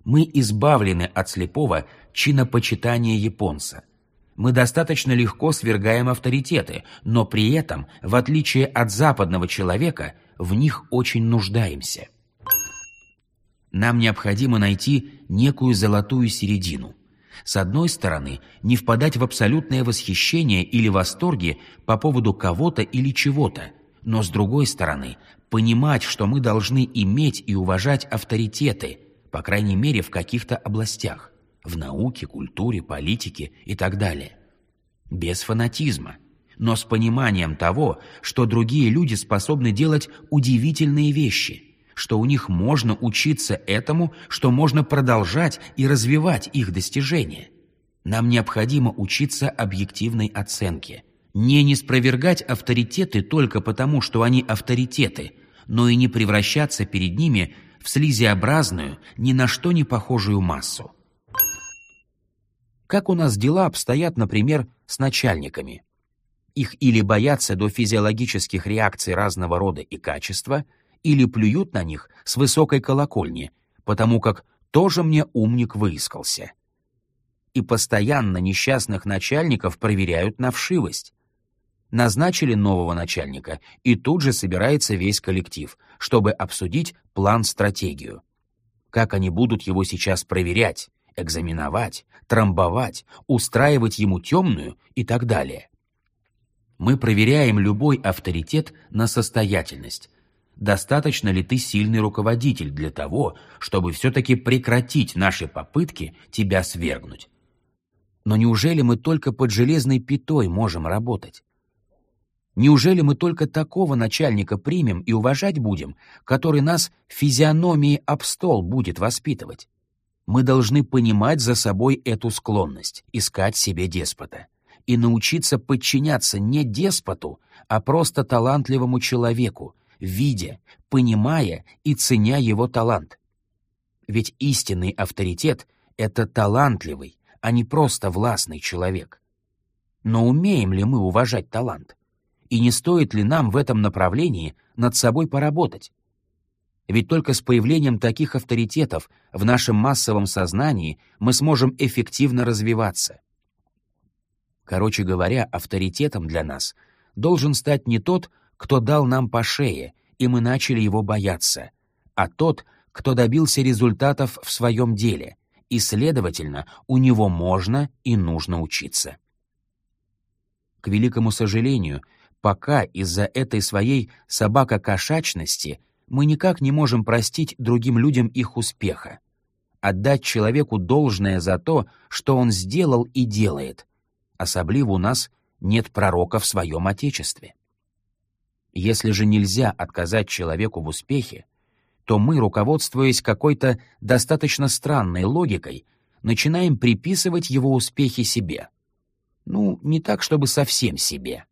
Мы избавлены от слепого чинопочитания японца. Мы достаточно легко свергаем авторитеты, но при этом, в отличие от западного человека, в них очень нуждаемся. Нам необходимо найти некую золотую середину. С одной стороны, не впадать в абсолютное восхищение или восторги по поводу кого-то или чего-то, но с другой стороны, понимать, что мы должны иметь и уважать авторитеты, по крайней мере в каких-то областях, в науке, культуре, политике и так далее. Без фанатизма, но с пониманием того, что другие люди способны делать удивительные вещи – что у них можно учиться этому, что можно продолжать и развивать их достижения. Нам необходимо учиться объективной оценке. Не неспровергать авторитеты только потому, что они авторитеты, но и не превращаться перед ними в слизиобразную, ни на что не похожую массу. Как у нас дела обстоят, например, с начальниками? Их или боятся до физиологических реакций разного рода и качества – или плюют на них с высокой колокольни, потому как тоже мне умник выискался. И постоянно несчастных начальников проверяют на вшивость. Назначили нового начальника, и тут же собирается весь коллектив, чтобы обсудить план-стратегию. Как они будут его сейчас проверять, экзаменовать, трамбовать, устраивать ему темную и так далее. Мы проверяем любой авторитет на состоятельность, достаточно ли ты сильный руководитель для того, чтобы все-таки прекратить наши попытки тебя свергнуть. Но неужели мы только под железной пятой можем работать? Неужели мы только такого начальника примем и уважать будем, который нас физиономией об стол будет воспитывать? Мы должны понимать за собой эту склонность, искать себе деспота и научиться подчиняться не деспоту, а просто талантливому человеку, видя, понимая и ценя его талант. Ведь истинный авторитет — это талантливый, а не просто властный человек. Но умеем ли мы уважать талант? И не стоит ли нам в этом направлении над собой поработать? Ведь только с появлением таких авторитетов в нашем массовом сознании мы сможем эффективно развиваться. Короче говоря, авторитетом для нас должен стать не тот, кто дал нам по шее, и мы начали его бояться, а тот, кто добился результатов в своем деле, и, следовательно, у него можно и нужно учиться. К великому сожалению, пока из-за этой своей собакокошачности мы никак не можем простить другим людям их успеха, отдать человеку должное за то, что он сделал и делает. Особливо у нас нет пророка в своем Отечестве. Если же нельзя отказать человеку в успехе, то мы, руководствуясь какой-то достаточно странной логикой, начинаем приписывать его успехи себе. Ну, не так, чтобы совсем себе,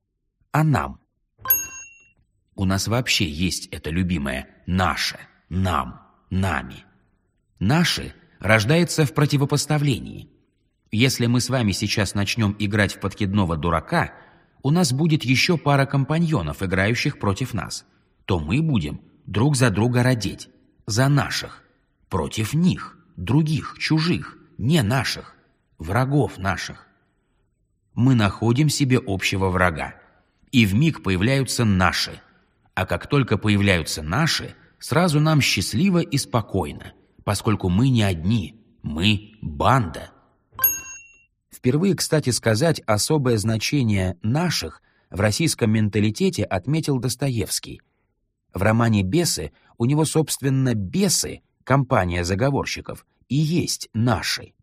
а нам. У нас вообще есть это любимое «наше», «нам», «нами». «Наши» рождается в противопоставлении. Если мы с вами сейчас начнем играть в подкидного дурака — у нас будет еще пара компаньонов, играющих против нас, то мы будем друг за друга родить, за наших. против них, других, чужих, не наших, врагов наших. Мы находим себе общего врага, и в миг появляются наши. А как только появляются наши, сразу нам счастливо и спокойно, поскольку мы не одни, мы банда. Впервые, кстати сказать, особое значение «наших» в российском менталитете отметил Достоевский. В романе «Бесы» у него, собственно, «бесы» — компания заговорщиков — и есть «наши».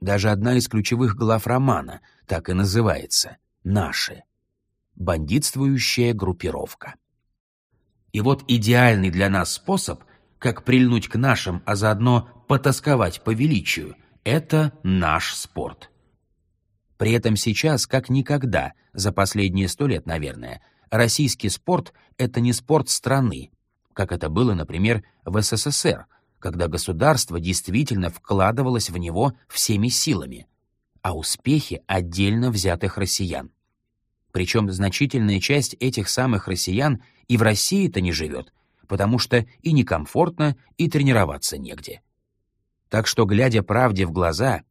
Даже одна из ключевых глав романа так и называется «наши» — бандитствующая группировка. И вот идеальный для нас способ, как прильнуть к нашим, а заодно потасковать по величию, это наш спорт. При этом сейчас, как никогда, за последние сто лет, наверное, российский спорт — это не спорт страны, как это было, например, в СССР, когда государство действительно вкладывалось в него всеми силами, а успехи отдельно взятых россиян. Причем значительная часть этих самых россиян и в России-то не живет, потому что и некомфортно, и тренироваться негде. Так что, глядя правде в глаза,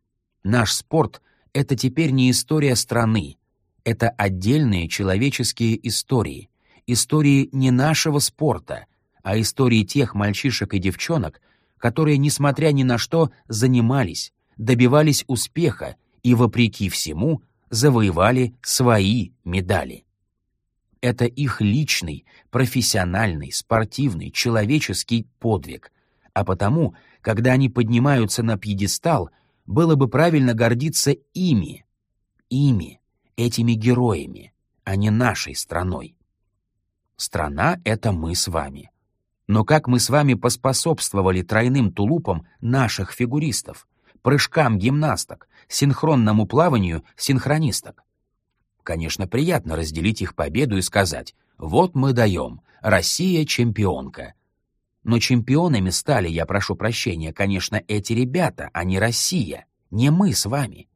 наш спорт — это теперь не история страны, это отдельные человеческие истории, истории не нашего спорта, а истории тех мальчишек и девчонок, которые, несмотря ни на что, занимались, добивались успеха и, вопреки всему, завоевали свои медали. Это их личный, профессиональный, спортивный, человеческий подвиг. А потому, когда они поднимаются на пьедестал, было бы правильно гордиться ими, ими, этими героями, а не нашей страной. Страна — это мы с вами. Но как мы с вами поспособствовали тройным тулупам наших фигуристов, прыжкам гимнасток, синхронному плаванию синхронисток? Конечно, приятно разделить их победу и сказать «Вот мы даем, Россия чемпионка». Но чемпионами стали, я прошу прощения, конечно, эти ребята, а не Россия, не мы с вами.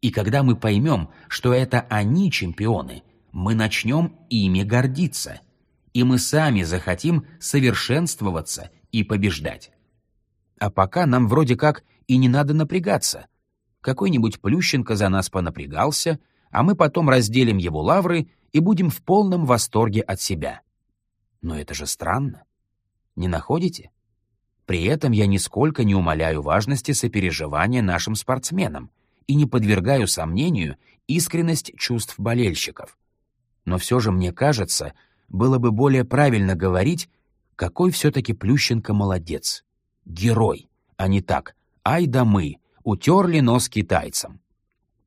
И когда мы поймем, что это они чемпионы, мы начнем ими гордиться, и мы сами захотим совершенствоваться и побеждать. А пока нам вроде как и не надо напрягаться. Какой-нибудь Плющенко за нас понапрягался, а мы потом разделим его лавры и будем в полном восторге от себя. Но это же странно. Не находите? При этом я нисколько не умаляю важности сопереживания нашим спортсменам и не подвергаю сомнению искренность чувств болельщиков. Но все же мне кажется, было бы более правильно говорить, какой все-таки Плющенко молодец. Герой, а не так «Ай да мы, утерли нос китайцам».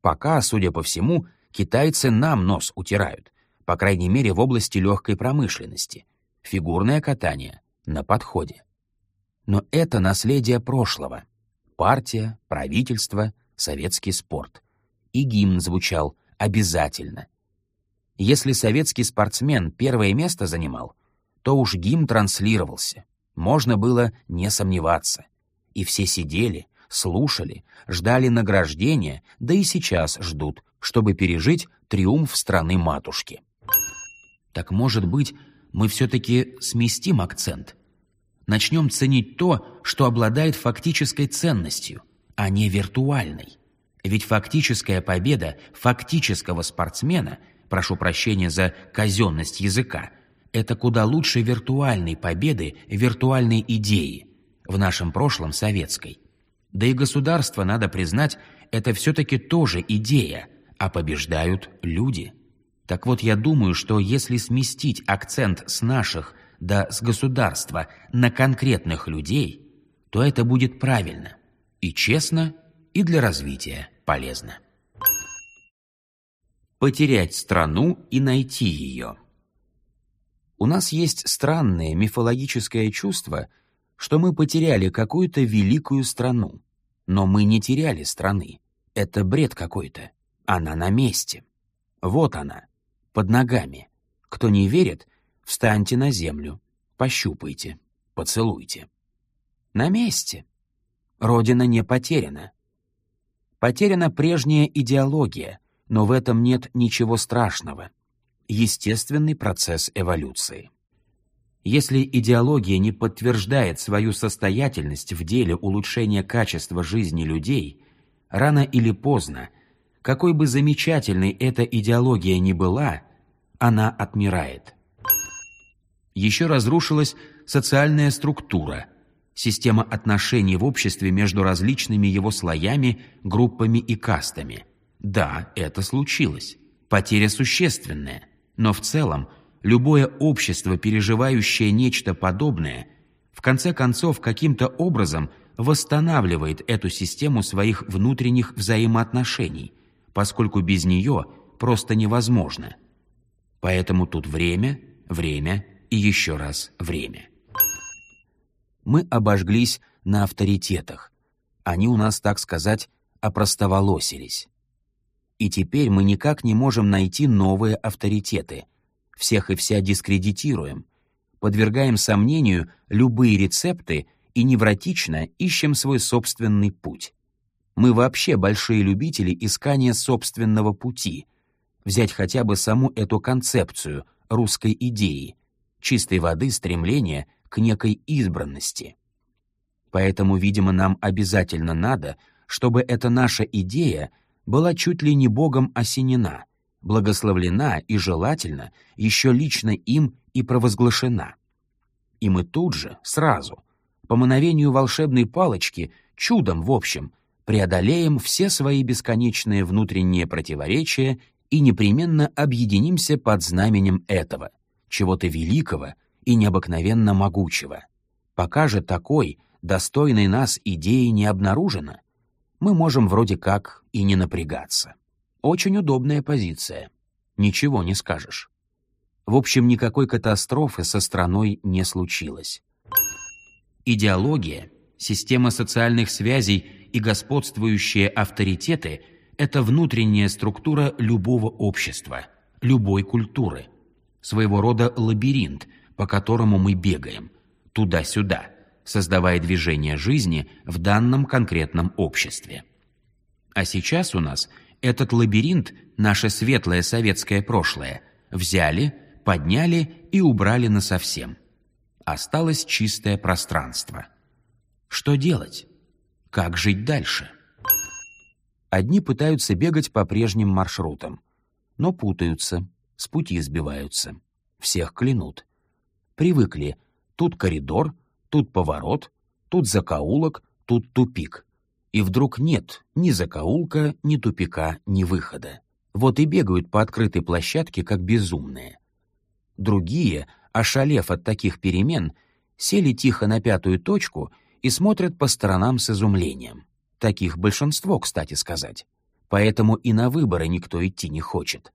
Пока, судя по всему, китайцы нам нос утирают, по крайней мере в области легкой промышленности. Фигурное катание на подходе. Но это наследие прошлого. Партия, правительство, советский спорт. И гимн звучал обязательно. Если советский спортсмен первое место занимал, то уж гимн транслировался. Можно было не сомневаться. И все сидели, слушали, ждали награждения, да и сейчас ждут, чтобы пережить триумф страны-матушки. Так, может быть, мы все-таки сместим акцент? Начнем ценить то, что обладает фактической ценностью, а не виртуальной. Ведь фактическая победа фактического спортсмена, прошу прощения за казенность языка, это куда лучше виртуальной победы виртуальной идеи, в нашем прошлом советской. Да и государство, надо признать, это все-таки тоже идея, а побеждают люди. Так вот, я думаю, что если сместить акцент с наших да с государства на конкретных людей, то это будет правильно и честно, и для развития полезно. Потерять страну и найти ее. У нас есть странное мифологическое чувство – что мы потеряли какую-то великую страну. Но мы не теряли страны. Это бред какой-то. Она на месте. Вот она, под ногами. Кто не верит, встаньте на землю, пощупайте, поцелуйте. На месте. Родина не потеряна. Потеряна прежняя идеология, но в этом нет ничего страшного. Естественный процесс эволюции. Если идеология не подтверждает свою состоятельность в деле улучшения качества жизни людей, рано или поздно, какой бы замечательной эта идеология ни была, она отмирает. Еще разрушилась социальная структура, система отношений в обществе между различными его слоями, группами и кастами. Да, это случилось. Потеря существенная, но в целом – любое общество, переживающее нечто подобное, в конце концов каким-то образом восстанавливает эту систему своих внутренних взаимоотношений, поскольку без нее просто невозможно. Поэтому тут время, время и еще раз время. Мы обожглись на авторитетах. Они у нас, так сказать, опростоволосились. И теперь мы никак не можем найти новые авторитеты, всех и вся дискредитируем, подвергаем сомнению любые рецепты и невротично ищем свой собственный путь. Мы вообще большие любители искания собственного пути. Взять хотя бы саму эту концепцию русской идеи, чистой воды стремление к некой избранности. Поэтому, видимо, нам обязательно надо, чтобы эта наша идея была чуть ли не Богом осенена — благословлена и желательно еще лично им и провозглашена. И мы тут же, сразу, по мановению волшебной палочки, чудом в общем, преодолеем все свои бесконечные внутренние противоречия и непременно объединимся под знаменем этого, чего-то великого и необыкновенно могучего. Пока же такой, достойной нас идеи не обнаружено, мы можем вроде как и не напрягаться. Очень удобная позиция. Ничего не скажешь. В общем, никакой катастрофы со страной не случилось. Идеология, система социальных связей и господствующие авторитеты — это внутренняя структура любого общества, любой культуры. Своего рода лабиринт, по которому мы бегаем, туда-сюда, создавая движение жизни в данном конкретном обществе. А сейчас у нас — этот лабиринт, наше светлое советское прошлое, взяли, подняли и убрали насовсем. Осталось чистое пространство. Что делать? Как жить дальше? Одни пытаются бегать по прежним маршрутам, но путаются, с пути сбиваются. Всех клянут. Привыкли. Тут коридор, тут поворот, тут закоулок, тут тупик и вдруг нет ни закоулка, ни тупика, ни выхода. Вот и бегают по открытой площадке, как безумные. Другие, ошалев от таких перемен, сели тихо на пятую точку и смотрят по сторонам с изумлением. Таких большинство, кстати сказать. Поэтому и на выборы никто идти не хочет.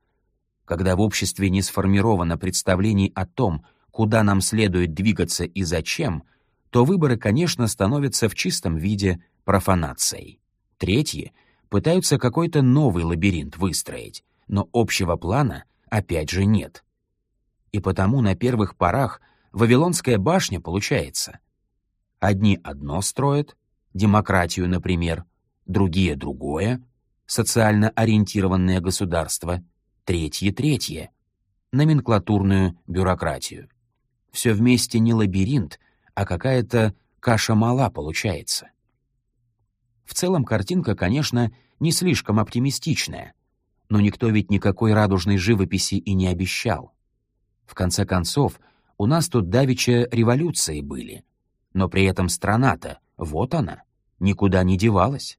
Когда в обществе не сформировано представлений о том, куда нам следует двигаться и зачем, то выборы, конечно, становятся в чистом виде профанацией. Третьи пытаются какой-то новый лабиринт выстроить, но общего плана опять же нет. И потому на первых порах Вавилонская башня получается. Одни одно строят, демократию, например, другие другое, социально ориентированное государство, третьи третье, номенклатурную бюрократию. Все вместе не лабиринт, а какая-то каша-мала получается. В целом картинка, конечно, не слишком оптимистичная, но никто ведь никакой радужной живописи и не обещал. В конце концов, у нас тут давеча революции были, но при этом страна-то, вот она, никуда не девалась.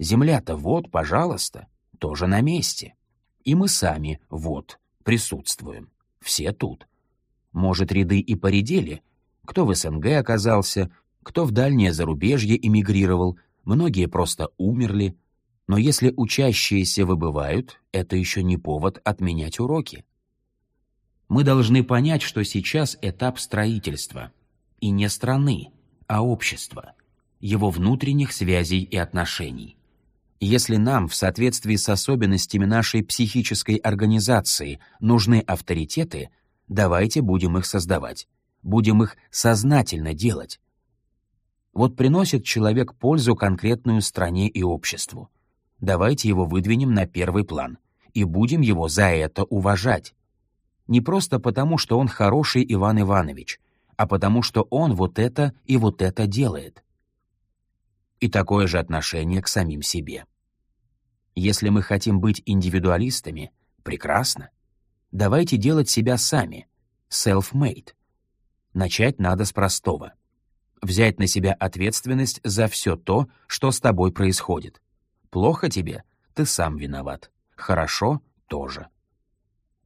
Земля-то вот, пожалуйста, тоже на месте. И мы сами, вот, присутствуем. Все тут. Может, ряды и поредели, кто в СНГ оказался, кто в дальнее зарубежье эмигрировал, многие просто умерли, но если учащиеся выбывают, это еще не повод отменять уроки. Мы должны понять, что сейчас этап строительства, и не страны, а общества, его внутренних связей и отношений. Если нам в соответствии с особенностями нашей психической организации нужны авторитеты, давайте будем их создавать, будем их сознательно делать, вот приносит человек пользу конкретную стране и обществу. Давайте его выдвинем на первый план и будем его за это уважать. Не просто потому, что он хороший Иван Иванович, а потому что он вот это и вот это делает. И такое же отношение к самим себе. Если мы хотим быть индивидуалистами, прекрасно. Давайте делать себя сами, self-made. Начать надо с простого. Взять на себя ответственность за все то, что с тобой происходит. Плохо тебе — ты сам виноват. Хорошо — тоже.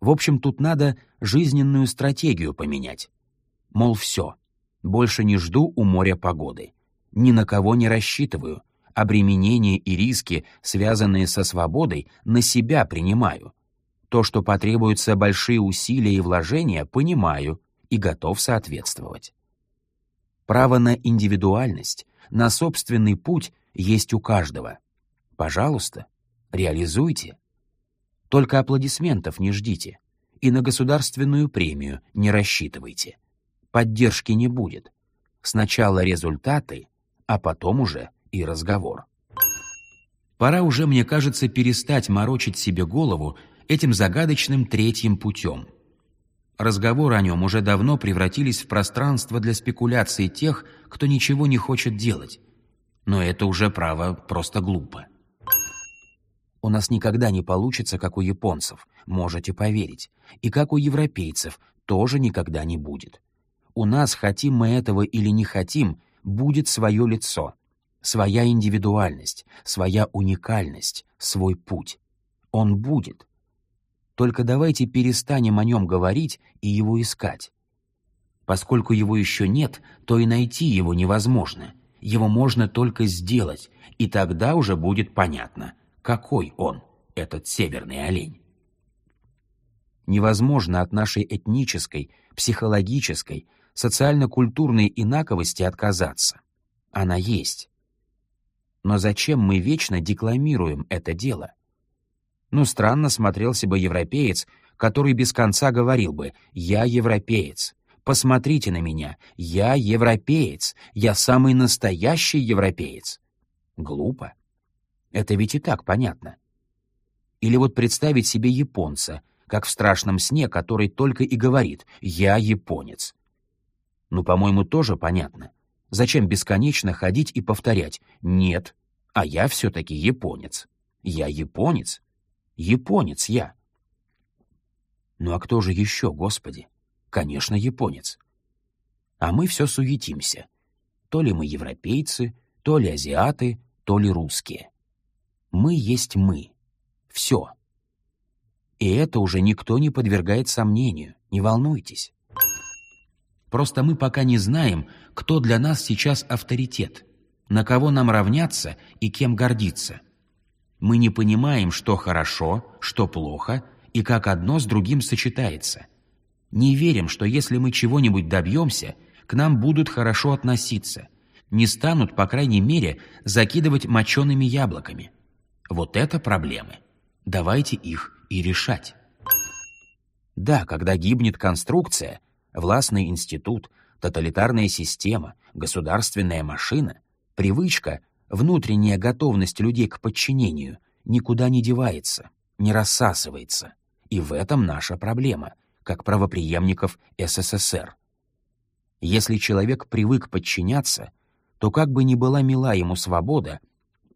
В общем, тут надо жизненную стратегию поменять. Мол, все, больше не жду у моря погоды. Ни на кого не рассчитываю. Обременения и риски, связанные со свободой, на себя принимаю. То, что потребуются большие усилия и вложения, понимаю и готов соответствовать. Право на индивидуальность, на собственный путь есть у каждого. Пожалуйста, реализуйте. Только аплодисментов не ждите. И на государственную премию не рассчитывайте. Поддержки не будет. Сначала результаты, а потом уже и разговор. Пора уже, мне кажется, перестать морочить себе голову этим загадочным третьим путем. Разговоры о нем уже давно превратились в пространство для спекуляций тех, кто ничего не хочет делать. Но это уже право просто глупо. У нас никогда не получится, как у японцев, можете поверить. И как у европейцев тоже никогда не будет. У нас, хотим мы этого или не хотим, будет свое лицо, своя индивидуальность, своя уникальность, свой путь. Он будет. Только давайте перестанем о нем говорить и его искать. Поскольку его еще нет, то и найти его невозможно. Его можно только сделать, и тогда уже будет понятно — какой он, этот северный олень. Невозможно от нашей этнической, психологической, социально-культурной инаковости отказаться. Она есть. Но зачем мы вечно декламируем это дело? Ну, странно смотрелся бы европеец, который без конца говорил бы «Я европеец». Посмотрите на меня, я европеец, я самый настоящий европеец. Глупо. Это ведь и так понятно. Или вот представить себе японца, как в страшном сне, который только и говорит «я японец». Ну, по-моему, тоже понятно. Зачем бесконечно ходить и повторять «нет, а я все-таки японец». Я японец? Японец я. Ну а кто же еще, Господи? Конечно, японец. А мы все суетимся. То ли мы европейцы, то ли азиаты, то ли русские. Мы есть мы. Все. И это уже никто не подвергает сомнению, не волнуйтесь. Просто мы пока не знаем, кто для нас сейчас авторитет, на кого нам равняться и кем гордиться. Мы не понимаем, что хорошо, что плохо и как одно с другим сочетается. Не верим, что если мы чего-нибудь добьемся, к нам будут хорошо относиться, не станут, по крайней мере, закидывать мочеными яблоками. Вот это проблемы. Давайте их и решать. Да, когда гибнет конструкция, властный институт, тоталитарная система, государственная машина, привычка, внутренняя готовность людей к подчинению никуда не девается, не рассасывается. И в этом наша проблема, как правопреемников СССР. Если человек привык подчиняться, то как бы ни была мила ему свобода,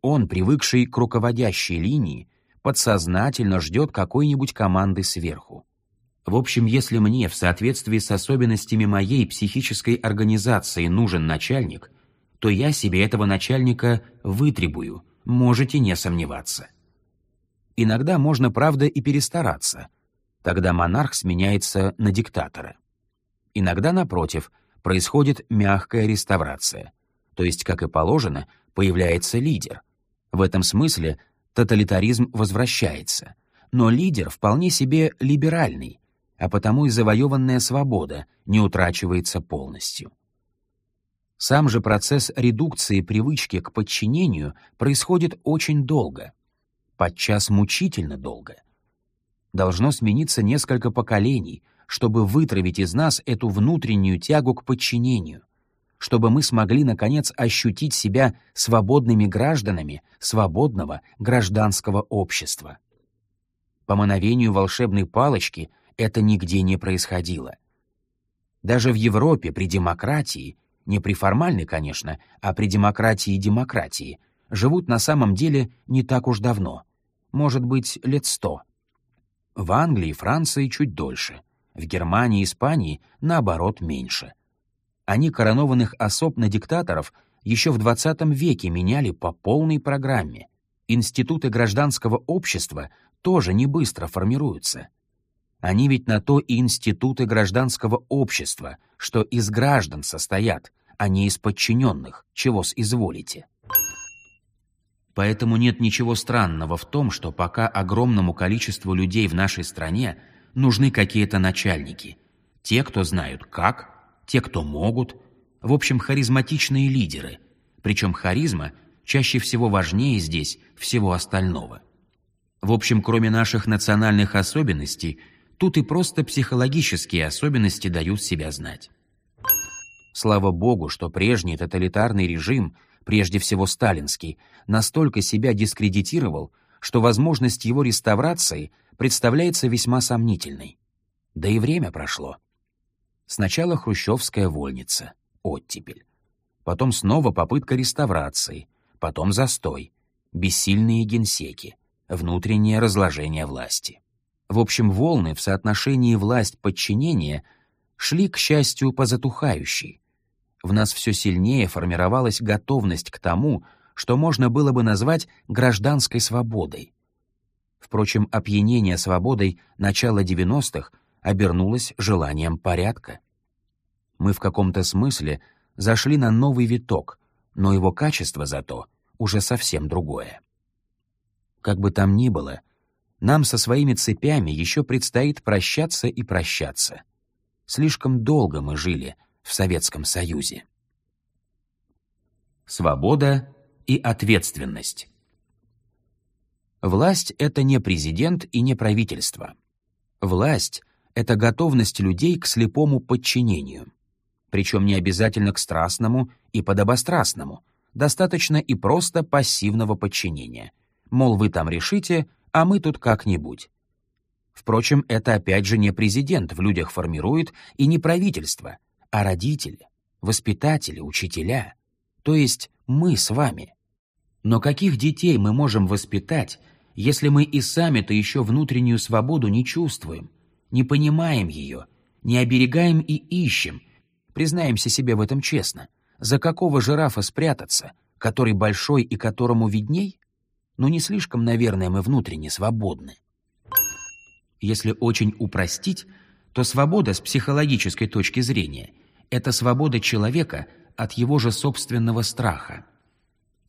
он, привыкший к руководящей линии, подсознательно ждет какой-нибудь команды сверху. В общем, если мне в соответствии с особенностями моей психической организации нужен начальник, то я себе этого начальника вытребую, можете не сомневаться. Иногда можно, правда, и перестараться. Тогда монарх сменяется на диктатора. Иногда, напротив, происходит мягкая реставрация. То есть, как и положено, появляется лидер — в этом смысле тоталитаризм возвращается. Но лидер вполне себе либеральный, а потому и завоеванная свобода не утрачивается полностью. Сам же процесс редукции привычки к подчинению происходит очень долго, подчас мучительно долго. Должно смениться несколько поколений, чтобы вытравить из нас эту внутреннюю тягу к подчинению, чтобы мы смогли, наконец, ощутить себя свободными гражданами свободного гражданского общества. По мановению волшебной палочки это нигде не происходило. Даже в Европе при демократии, не при формальной, конечно, а при демократии и демократии, живут на самом деле не так уж давно. Может быть, лет сто. В Англии и Франции чуть дольше. В Германии и Испании, наоборот, меньше. Они коронованных особ на диктаторов еще в 20 веке меняли по полной программе. Институты гражданского общества тоже не быстро формируются. Они ведь на то и институты гражданского общества, что из граждан состоят, а не из подчиненных, чего с изволите. Поэтому нет ничего странного в том, что пока огромному количеству людей в нашей стране нужны какие-то начальники. Те, кто знают как, те, кто могут, в общем, харизматичные лидеры. Причем харизма чаще всего важнее здесь всего остального. В общем, кроме наших национальных особенностей, тут и просто психологические особенности дают себя знать. Слава богу, что прежний тоталитарный режим, прежде всего сталинский, настолько себя дискредитировал, что возможность его реставрации представляется весьма сомнительной. Да и время прошло. Сначала хрущевская вольница, оттепель. Потом снова попытка реставрации, потом застой, бессильные генсеки, внутреннее разложение власти. В общем, волны в соотношении власть-подчинение шли, к счастью, по затухающей. В нас все сильнее формировалась готовность к тому, что можно было бы назвать гражданской свободой. Впрочем, опьянение свободой начала 90-х обернулось желанием порядка. Мы в каком-то смысле зашли на новый виток, но его качество зато уже совсем другое. Как бы там ни было, нам со своими цепями еще предстоит прощаться и прощаться. Слишком долго мы жили в Советском Союзе. Свобода и ответственность. Власть — это не президент и не правительство. Власть — это готовность людей к слепому подчинению. Причем не обязательно к страстному и подобострастному, достаточно и просто пассивного подчинения. Мол, вы там решите, а мы тут как-нибудь. Впрочем, это опять же не президент в людях формирует и не правительство, а родители, воспитатели, учителя, то есть мы с вами. Но каких детей мы можем воспитать, если мы и сами-то еще внутреннюю свободу не чувствуем, не понимаем ее, не оберегаем и ищем, признаемся себе в этом честно, за какого жирафа спрятаться, который большой и которому видней? Но не слишком, наверное, мы внутренне свободны. Если очень упростить, то свобода с психологической точки зрения — это свобода человека от его же собственного страха.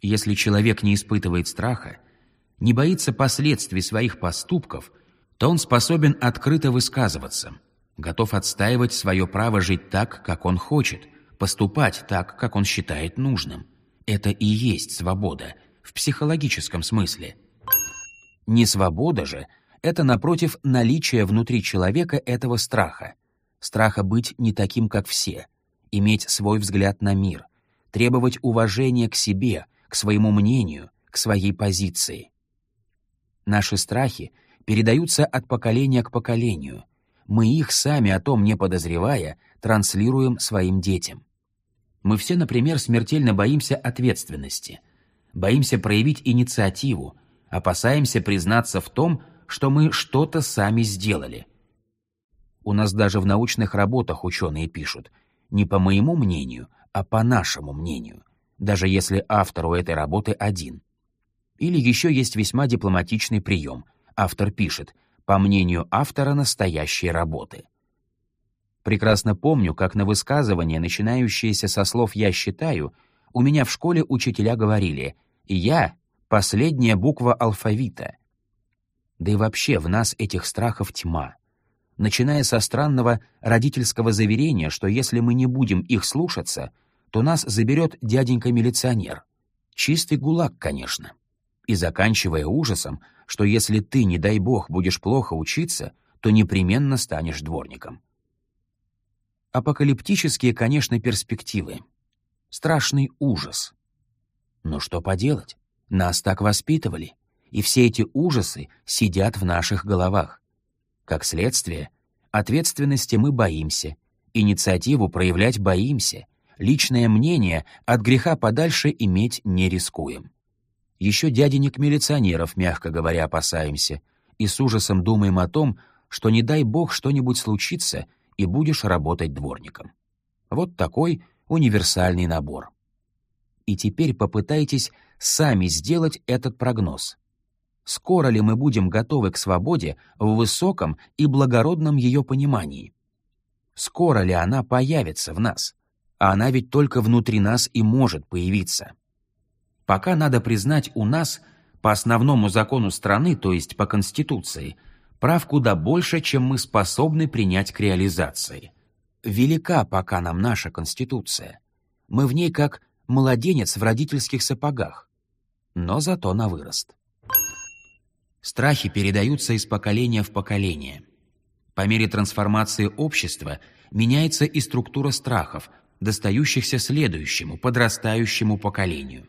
Если человек не испытывает страха, не боится последствий своих поступков, то он способен открыто высказываться, готов отстаивать свое право жить так, как он хочет, поступать так, как он считает нужным. Это и есть свобода в психологическом смысле. Не свобода же — это, напротив, наличие внутри человека этого страха. Страха быть не таким, как все, иметь свой взгляд на мир, требовать уважения к себе, к своему мнению, к своей позиции. Наши страхи передаются от поколения к поколению. Мы их сами, о том не подозревая, транслируем своим детям. Мы все, например, смертельно боимся ответственности, боимся проявить инициативу, опасаемся признаться в том, что мы что-то сами сделали. У нас даже в научных работах ученые пишут, не по моему мнению, а по нашему мнению даже если автор у этой работы один. Или еще есть весьма дипломатичный прием. Автор пишет, по мнению автора настоящей работы. Прекрасно помню, как на высказывание, начинающееся со слов «я считаю», у меня в школе учителя говорили «я» — последняя буква алфавита. Да и вообще в нас этих страхов тьма. Начиная со странного родительского заверения, что если мы не будем их слушаться — то нас заберет дяденька-милиционер. Чистый гулаг, конечно. И заканчивая ужасом, что если ты, не дай бог, будешь плохо учиться, то непременно станешь дворником. Апокалиптические, конечно, перспективы. Страшный ужас. Но что поделать? Нас так воспитывали, и все эти ужасы сидят в наших головах. Как следствие, ответственности мы боимся, Инициативу проявлять боимся, личное мнение от греха подальше иметь не рискуем. Еще дяденек милиционеров, мягко говоря, опасаемся, и с ужасом думаем о том, что не дай бог что-нибудь случится, и будешь работать дворником. Вот такой универсальный набор. И теперь попытайтесь сами сделать этот прогноз. Скоро ли мы будем готовы к свободе в высоком и благородном ее понимании? Скоро ли она появится в нас? А она ведь только внутри нас и может появиться. Пока надо признать у нас, по основному закону страны, то есть по Конституции, прав куда больше, чем мы способны принять к реализации. Велика пока нам наша Конституция. Мы в ней как младенец в родительских сапогах, но зато на вырост. Страхи передаются из поколения в поколение. По мере трансформации общества меняется и структура страхов, достающихся следующему, подрастающему поколению.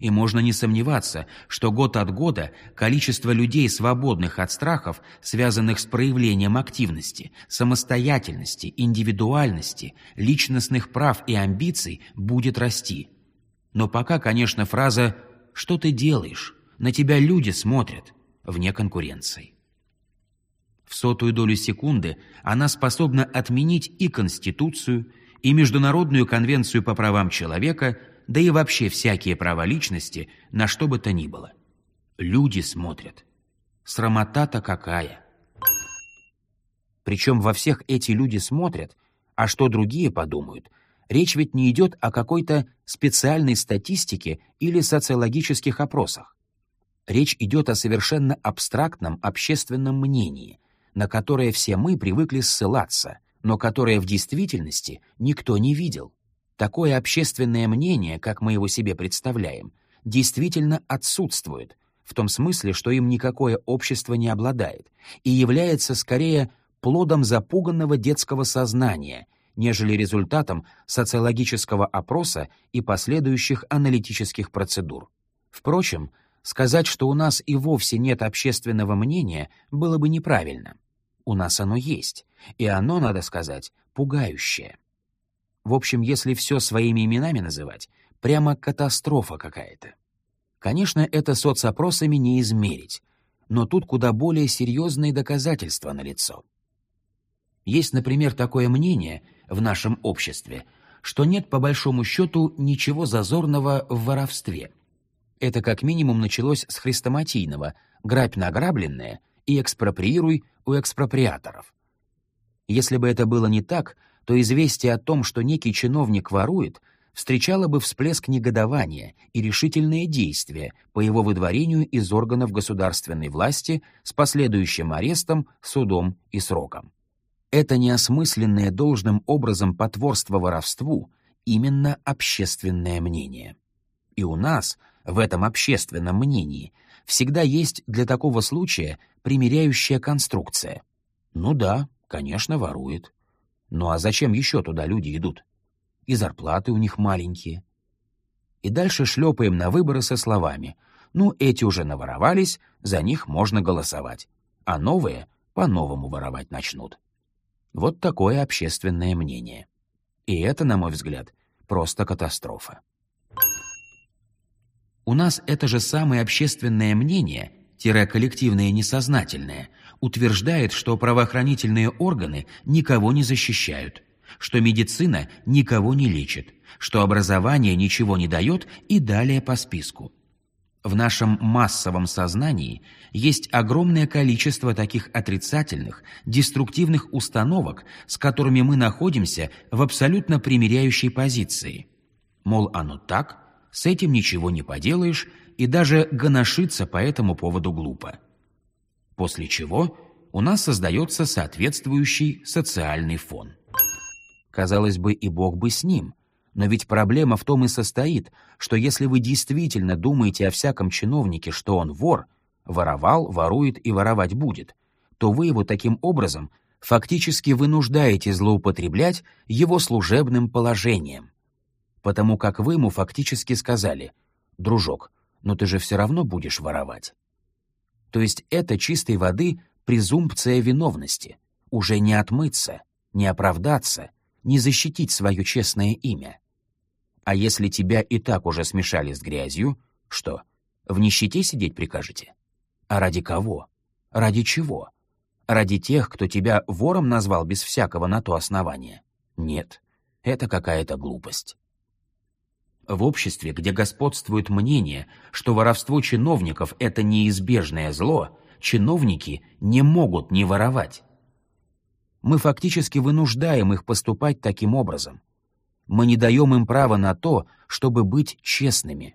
И можно не сомневаться, что год от года количество людей, свободных от страхов, связанных с проявлением активности, самостоятельности, индивидуальности, личностных прав и амбиций, будет расти. Но пока, конечно, фраза «что ты делаешь?» «на тебя люди смотрят» вне конкуренции. В сотую долю секунды она способна отменить и Конституцию, и Международную конвенцию по правам человека, да и вообще всякие права личности, на что бы то ни было. Люди смотрят. Срамота-то какая! Причем во всех эти люди смотрят, а что другие подумают, речь ведь не идет о какой-то специальной статистике или социологических опросах. Речь идет о совершенно абстрактном общественном мнении, на которое все мы привыкли ссылаться, но которое в действительности никто не видел. Такое общественное мнение, как мы его себе представляем, действительно отсутствует, в том смысле, что им никакое общество не обладает, и является скорее плодом запуганного детского сознания, нежели результатом социологического опроса и последующих аналитических процедур. Впрочем, Сказать, что у нас и вовсе нет общественного мнения, было бы неправильно. У нас оно есть, и оно, надо сказать, пугающее. В общем, если все своими именами называть, прямо катастрофа какая-то. Конечно, это соцопросами не измерить, но тут куда более серьезные доказательства налицо. Есть, например, такое мнение в нашем обществе, что нет по большому счету ничего зазорного в воровстве. Это как минимум началось с хрестоматийного «грабь награбленное» и «экспроприируй у экспроприаторов». Если бы это было не так, то известие о том, что некий чиновник ворует, встречало бы всплеск негодования и решительные действия по его выдворению из органов государственной власти с последующим арестом, судом и сроком. Это неосмысленное должным образом потворство воровству именно общественное мнение. И у нас — в этом общественном мнении, всегда есть для такого случая примиряющая конструкция. Ну да, конечно, ворует. Ну а зачем еще туда люди идут? И зарплаты у них маленькие. И дальше шлепаем на выборы со словами «Ну, эти уже наворовались, за них можно голосовать, а новые по-новому воровать начнут». Вот такое общественное мнение. И это, на мой взгляд, просто катастрофа. У нас это же самое общественное мнение, коллективное несознательное, утверждает, что правоохранительные органы никого не защищают, что медицина никого не лечит, что образование ничего не дает и далее по списку. В нашем массовом сознании есть огромное количество таких отрицательных, деструктивных установок, с которыми мы находимся в абсолютно примиряющей позиции. Мол, оно так, с этим ничего не поделаешь, и даже гоношиться по этому поводу глупо. После чего у нас создается соответствующий социальный фон. Казалось бы, и Бог бы с ним, но ведь проблема в том и состоит, что если вы действительно думаете о всяком чиновнике, что он вор, воровал, ворует и воровать будет, то вы его таким образом фактически вынуждаете злоупотреблять его служебным положением – потому как вы ему фактически сказали «Дружок, но ты же все равно будешь воровать». То есть это чистой воды презумпция виновности, уже не отмыться, не оправдаться, не защитить свое честное имя? А если тебя и так уже смешали с грязью, что, в нищете сидеть прикажете? А ради кого? Ради чего? Ради тех, кто тебя вором назвал без всякого на то основания? Нет, это какая-то глупость. В обществе, где господствует мнение, что воровство чиновников — это неизбежное зло, чиновники не могут не воровать. Мы фактически вынуждаем их поступать таким образом. Мы не даем им права на то, чтобы быть честными.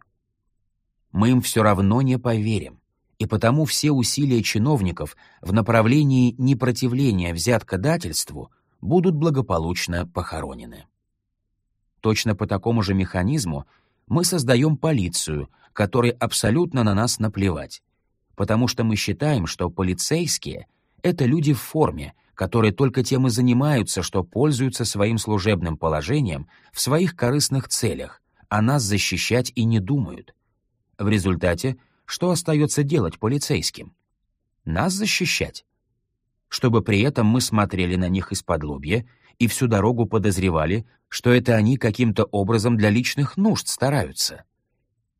Мы им все равно не поверим, и потому все усилия чиновников в направлении непротивления взяткодательству будут благополучно похоронены. Точно по такому же механизму мы создаем полицию, которой абсолютно на нас наплевать, потому что мы считаем, что полицейские — это люди в форме, которые только тем и занимаются, что пользуются своим служебным положением в своих корыстных целях, а нас защищать и не думают. В результате, что остается делать полицейским? Нас защищать. Чтобы при этом мы смотрели на них из-под лобья и всю дорогу подозревали, что это они каким-то образом для личных нужд стараются.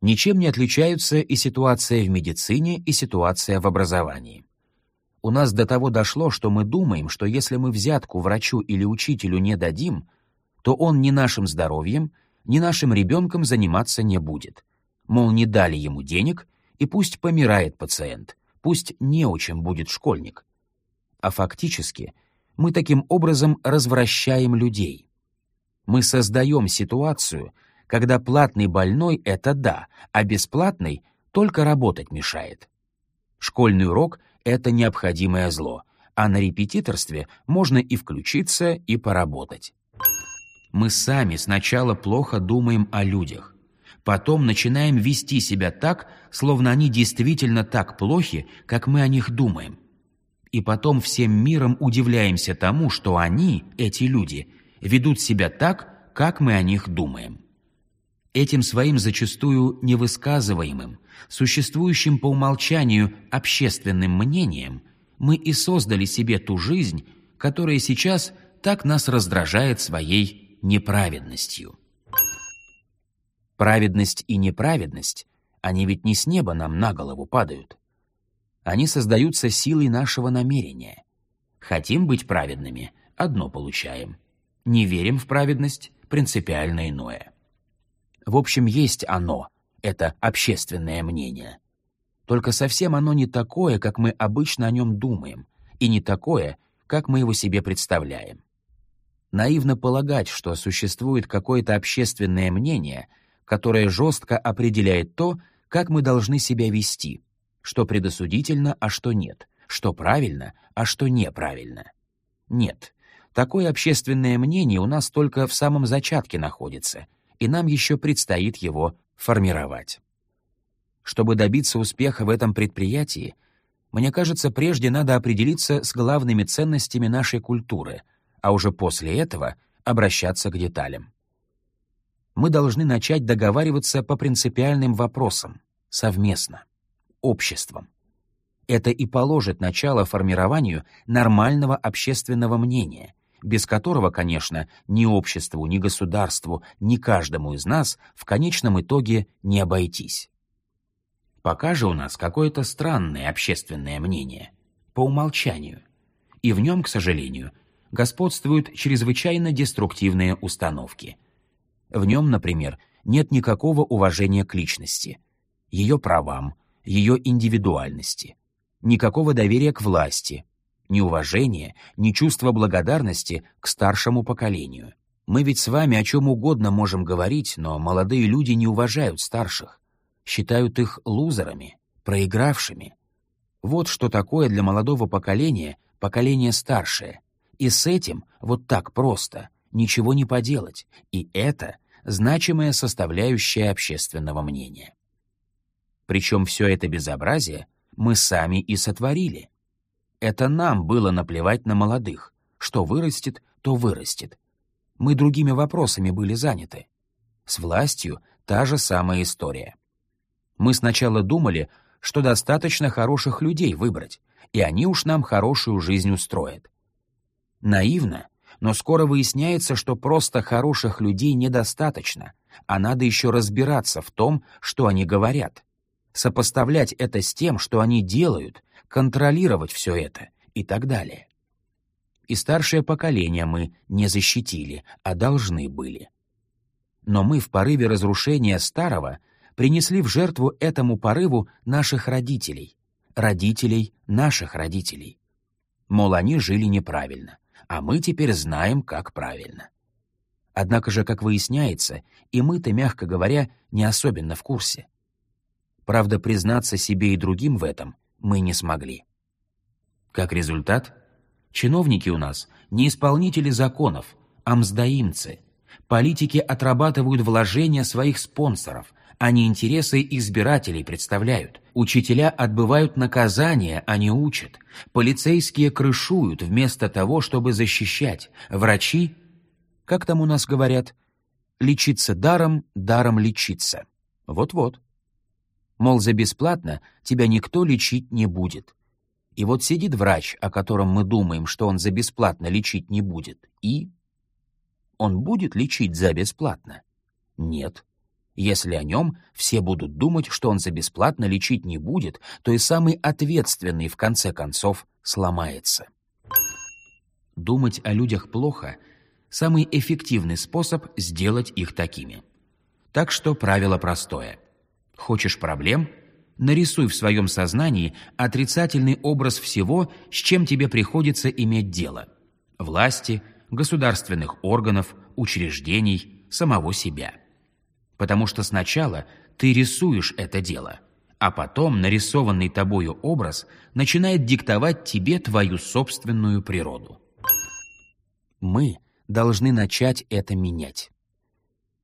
Ничем не отличаются и ситуация в медицине, и ситуация в образовании. У нас до того дошло, что мы думаем, что если мы взятку врачу или учителю не дадим, то он ни нашим здоровьем, ни нашим ребенком заниматься не будет. Мол, не дали ему денег, и пусть помирает пациент, пусть неучим будет школьник. А фактически мы таким образом развращаем людей. Мы создаем ситуацию, когда платный больной — это да, а бесплатный только работать мешает. Школьный урок — это необходимое зло, а на репетиторстве можно и включиться, и поработать. Мы сами сначала плохо думаем о людях, потом начинаем вести себя так, словно они действительно так плохи, как мы о них думаем. И потом всем миром удивляемся тому, что они, эти люди, ведут себя так, как мы о них думаем. Этим своим зачастую невысказываемым, существующим по умолчанию общественным мнением, мы и создали себе ту жизнь, которая сейчас так нас раздражает своей неправедностью. Праведность и неправедность, они ведь не с неба нам на голову падают. Они создаются силой нашего намерения. Хотим быть праведными — одно получаем. Не верим в праведность — принципиально иное. В общем, есть оно, это общественное мнение. Только совсем оно не такое, как мы обычно о нем думаем, и не такое, как мы его себе представляем. Наивно полагать, что существует какое-то общественное мнение, которое жестко определяет то, как мы должны себя вести, что предосудительно, а что нет, что правильно, а что неправильно. Нет, такое общественное мнение у нас только в самом зачатке находится, и нам еще предстоит его формировать. Чтобы добиться успеха в этом предприятии, мне кажется, прежде надо определиться с главными ценностями нашей культуры, а уже после этого обращаться к деталям. Мы должны начать договариваться по принципиальным вопросам, совместно, обществом. Это и положит начало формированию нормального общественного мнения, без которого, конечно, ни обществу, ни государству, ни каждому из нас в конечном итоге не обойтись. Пока же у нас какое-то странное общественное мнение, по умолчанию, и в нем, к сожалению, господствуют чрезвычайно деструктивные установки. В нем, например, нет никакого уважения к личности, ее правам, ее индивидуальности, никакого доверия к власти, ни уважения, ни чувства благодарности к старшему поколению. Мы ведь с вами о чем угодно можем говорить, но молодые люди не уважают старших, считают их лузерами, проигравшими. Вот что такое для молодого поколения поколение старшее. И с этим вот так просто ничего не поделать, и это значимая составляющая общественного мнения. Причем все это безобразие мы сами и сотворили. Это нам было наплевать на молодых. Что вырастет, то вырастет. Мы другими вопросами были заняты. С властью та же самая история. Мы сначала думали, что достаточно хороших людей выбрать, и они уж нам хорошую жизнь устроят. Наивно, Но скоро выясняется, что просто хороших людей недостаточно, а надо еще разбираться в том, что они говорят. Сопоставлять это с тем, что они делают, контролировать все это и так далее. И старшее поколение мы не защитили, а должны были. Но мы в порыве разрушения старого принесли в жертву этому порыву наших родителей, родителей наших родителей. Мол, они жили неправильно, а мы теперь знаем, как правильно. Однако же, как выясняется, и мы-то, мягко говоря, не особенно в курсе. Правда, признаться себе и другим в этом мы не смогли. Как результат, чиновники у нас не исполнители законов, а мздоимцы. Политики отрабатывают вложения своих спонсоров, а не интересы избирателей представляют. Учителя отбывают наказания, а не учат. Полицейские крышуют вместо того, чтобы защищать. Врачи, как там у нас говорят, лечиться даром, даром лечиться. Вот-вот. Мол, за бесплатно тебя никто лечить не будет. И вот сидит врач, о котором мы думаем, что он за бесплатно лечить не будет, и... Он будет лечить за бесплатно? Нет. Если о нем все будут думать, что он за бесплатно лечить не будет, то и самый ответственный, в конце концов, сломается. Думать о людях плохо — самый эффективный способ сделать их такими. Так что правило простое. Хочешь проблем — нарисуй в своем сознании отрицательный образ всего, с чем тебе приходится иметь дело. Власти, государственных органов, учреждений, самого себя потому что сначала ты рисуешь это дело, а потом нарисованный тобою образ начинает диктовать тебе твою собственную природу. Мы должны начать это менять.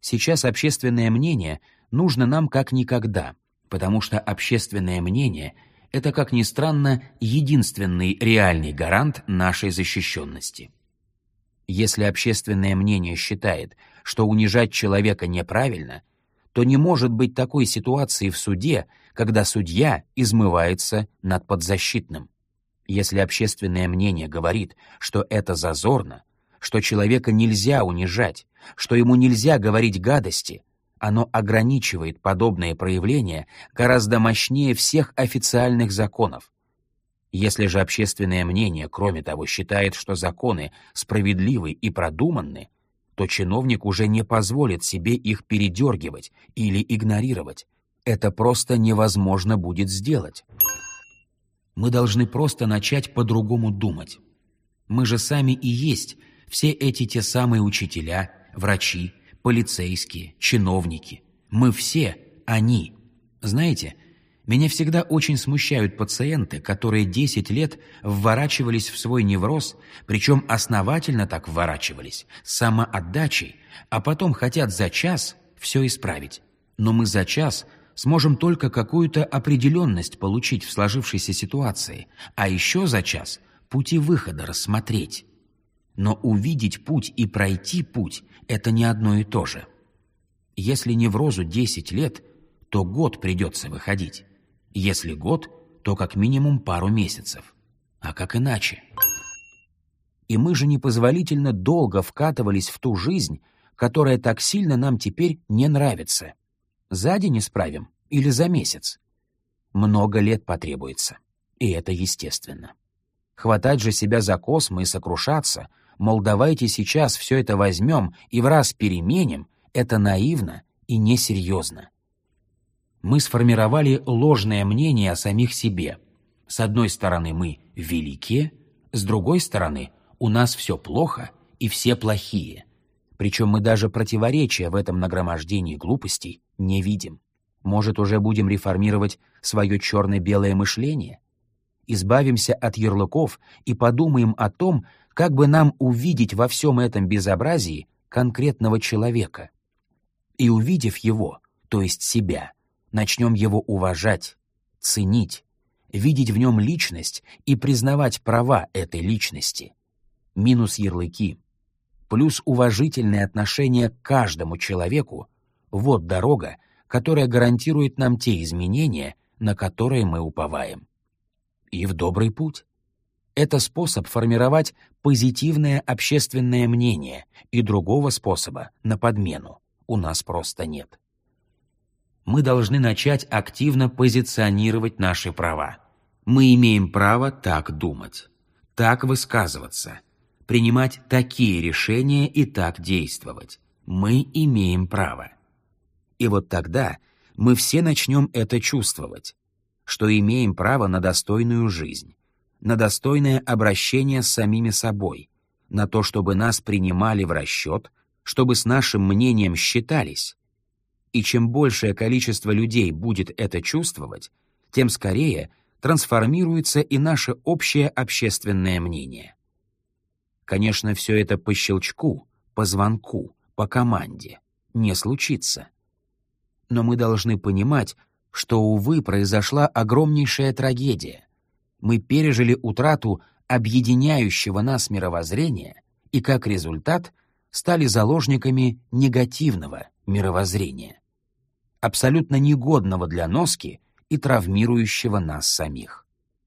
Сейчас общественное мнение нужно нам как никогда, потому что общественное мнение — это, как ни странно, единственный реальный гарант нашей защищенности. Если общественное мнение считает, что унижать человека неправильно, то не может быть такой ситуации в суде, когда судья измывается над подзащитным. Если общественное мнение говорит, что это зазорно, что человека нельзя унижать, что ему нельзя говорить гадости, оно ограничивает подобные проявления гораздо мощнее всех официальных законов, если же общественное мнение, кроме того, считает, что законы справедливы и продуманны, то чиновник уже не позволит себе их передергивать или игнорировать. Это просто невозможно будет сделать. Мы должны просто начать по-другому думать. Мы же сами и есть все эти те самые учителя, врачи, полицейские, чиновники. Мы все они. Знаете, меня всегда очень смущают пациенты, которые 10 лет вворачивались в свой невроз, причем основательно так вворачивались, с самоотдачей, а потом хотят за час все исправить. Но мы за час сможем только какую-то определенность получить в сложившейся ситуации, а еще за час пути выхода рассмотреть. Но увидеть путь и пройти путь – это не одно и то же. Если неврозу 10 лет, то год придется выходить. Если год, то как минимум пару месяцев. А как иначе? И мы же непозволительно долго вкатывались в ту жизнь, которая так сильно нам теперь не нравится. За день исправим или за месяц? Много лет потребуется, и это естественно. Хватать же себя за космы и сокрушаться, мол, давайте сейчас все это возьмем и в раз переменим, это наивно и несерьезно мы сформировали ложное мнение о самих себе. С одной стороны, мы велики, с другой стороны, у нас все плохо и все плохие. Причем мы даже противоречия в этом нагромождении глупостей не видим. Может, уже будем реформировать свое черно-белое мышление? Избавимся от ярлыков и подумаем о том, как бы нам увидеть во всем этом безобразии конкретного человека. И увидев его, то есть себя, начнем его уважать, ценить, видеть в нем личность и признавать права этой личности. Минус ярлыки. Плюс уважительное отношение к каждому человеку — вот дорога, которая гарантирует нам те изменения, на которые мы уповаем. И в добрый путь. Это способ формировать позитивное общественное мнение, и другого способа на подмену у нас просто нет. Мы должны начать активно позиционировать наши права. Мы имеем право так думать, так высказываться, принимать такие решения и так действовать. Мы имеем право. И вот тогда мы все начнем это чувствовать, что имеем право на достойную жизнь, на достойное обращение с самими собой, на то, чтобы нас принимали в расчет, чтобы с нашим мнением считались. И чем большее количество людей будет это чувствовать, тем скорее трансформируется и наше общее общественное мнение. Конечно, все это по щелчку, по звонку, по команде не случится. Но мы должны понимать, что, увы, произошла огромнейшая трагедия. Мы пережили утрату объединяющего нас мировоззрения и, как результат, стали заложниками негативного мировоззрения, абсолютно негодного для носки и травмирующего нас самих.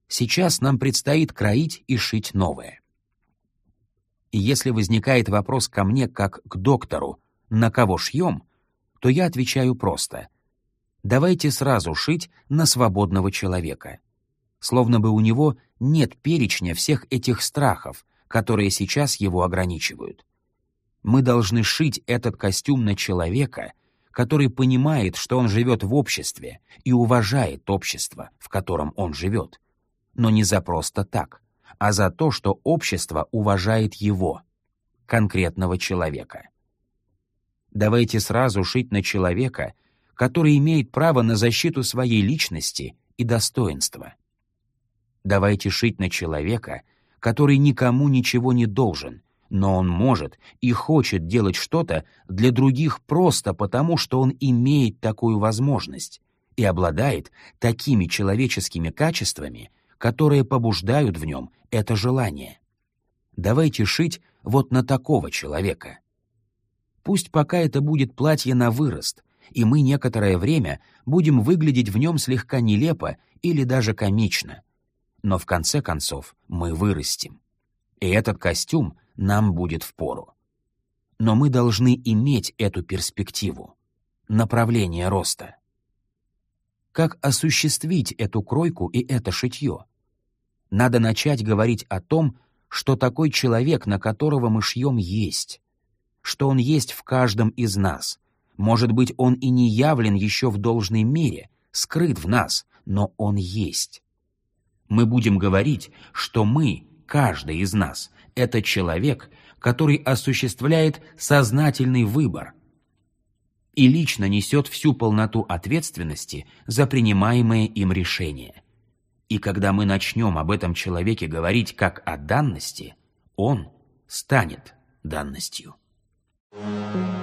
Сейчас нам предстоит кроить и шить новое. И если возникает вопрос ко мне как к доктору, на кого шьем, то я отвечаю просто. Давайте сразу шить на свободного человека. Словно бы у него нет перечня всех этих страхов, которые сейчас его ограничивают. Мы должны шить этот костюм на человека, который понимает, что он живет в обществе и уважает общество, в котором он живет. Но не за просто так, а за то, что общество уважает его, конкретного человека. Давайте сразу шить на человека, который имеет право на защиту своей личности и достоинства. Давайте шить на человека, который никому ничего не должен, но он может и хочет делать что-то для других просто потому, что он имеет такую возможность и обладает такими человеческими качествами, которые побуждают в нем это желание. Давайте шить вот на такого человека. Пусть пока это будет платье на вырост, и мы некоторое время будем выглядеть в нем слегка нелепо или даже комично. Но в конце концов мы вырастем. И этот костюм нам будет впору. Но мы должны иметь эту перспективу, направление роста. Как осуществить эту кройку и это шитье? Надо начать говорить о том, что такой человек, на которого мы шьем, есть что он есть в каждом из нас. Может быть, он и не явлен еще в должной мере, скрыт в нас, но он есть. Мы будем говорить, что мы, каждый из нас, это человек, который осуществляет сознательный выбор и лично несет всю полноту ответственности за принимаемые им решения. И когда мы начнем об этом человеке говорить как о данности, он станет данностью. Thank you.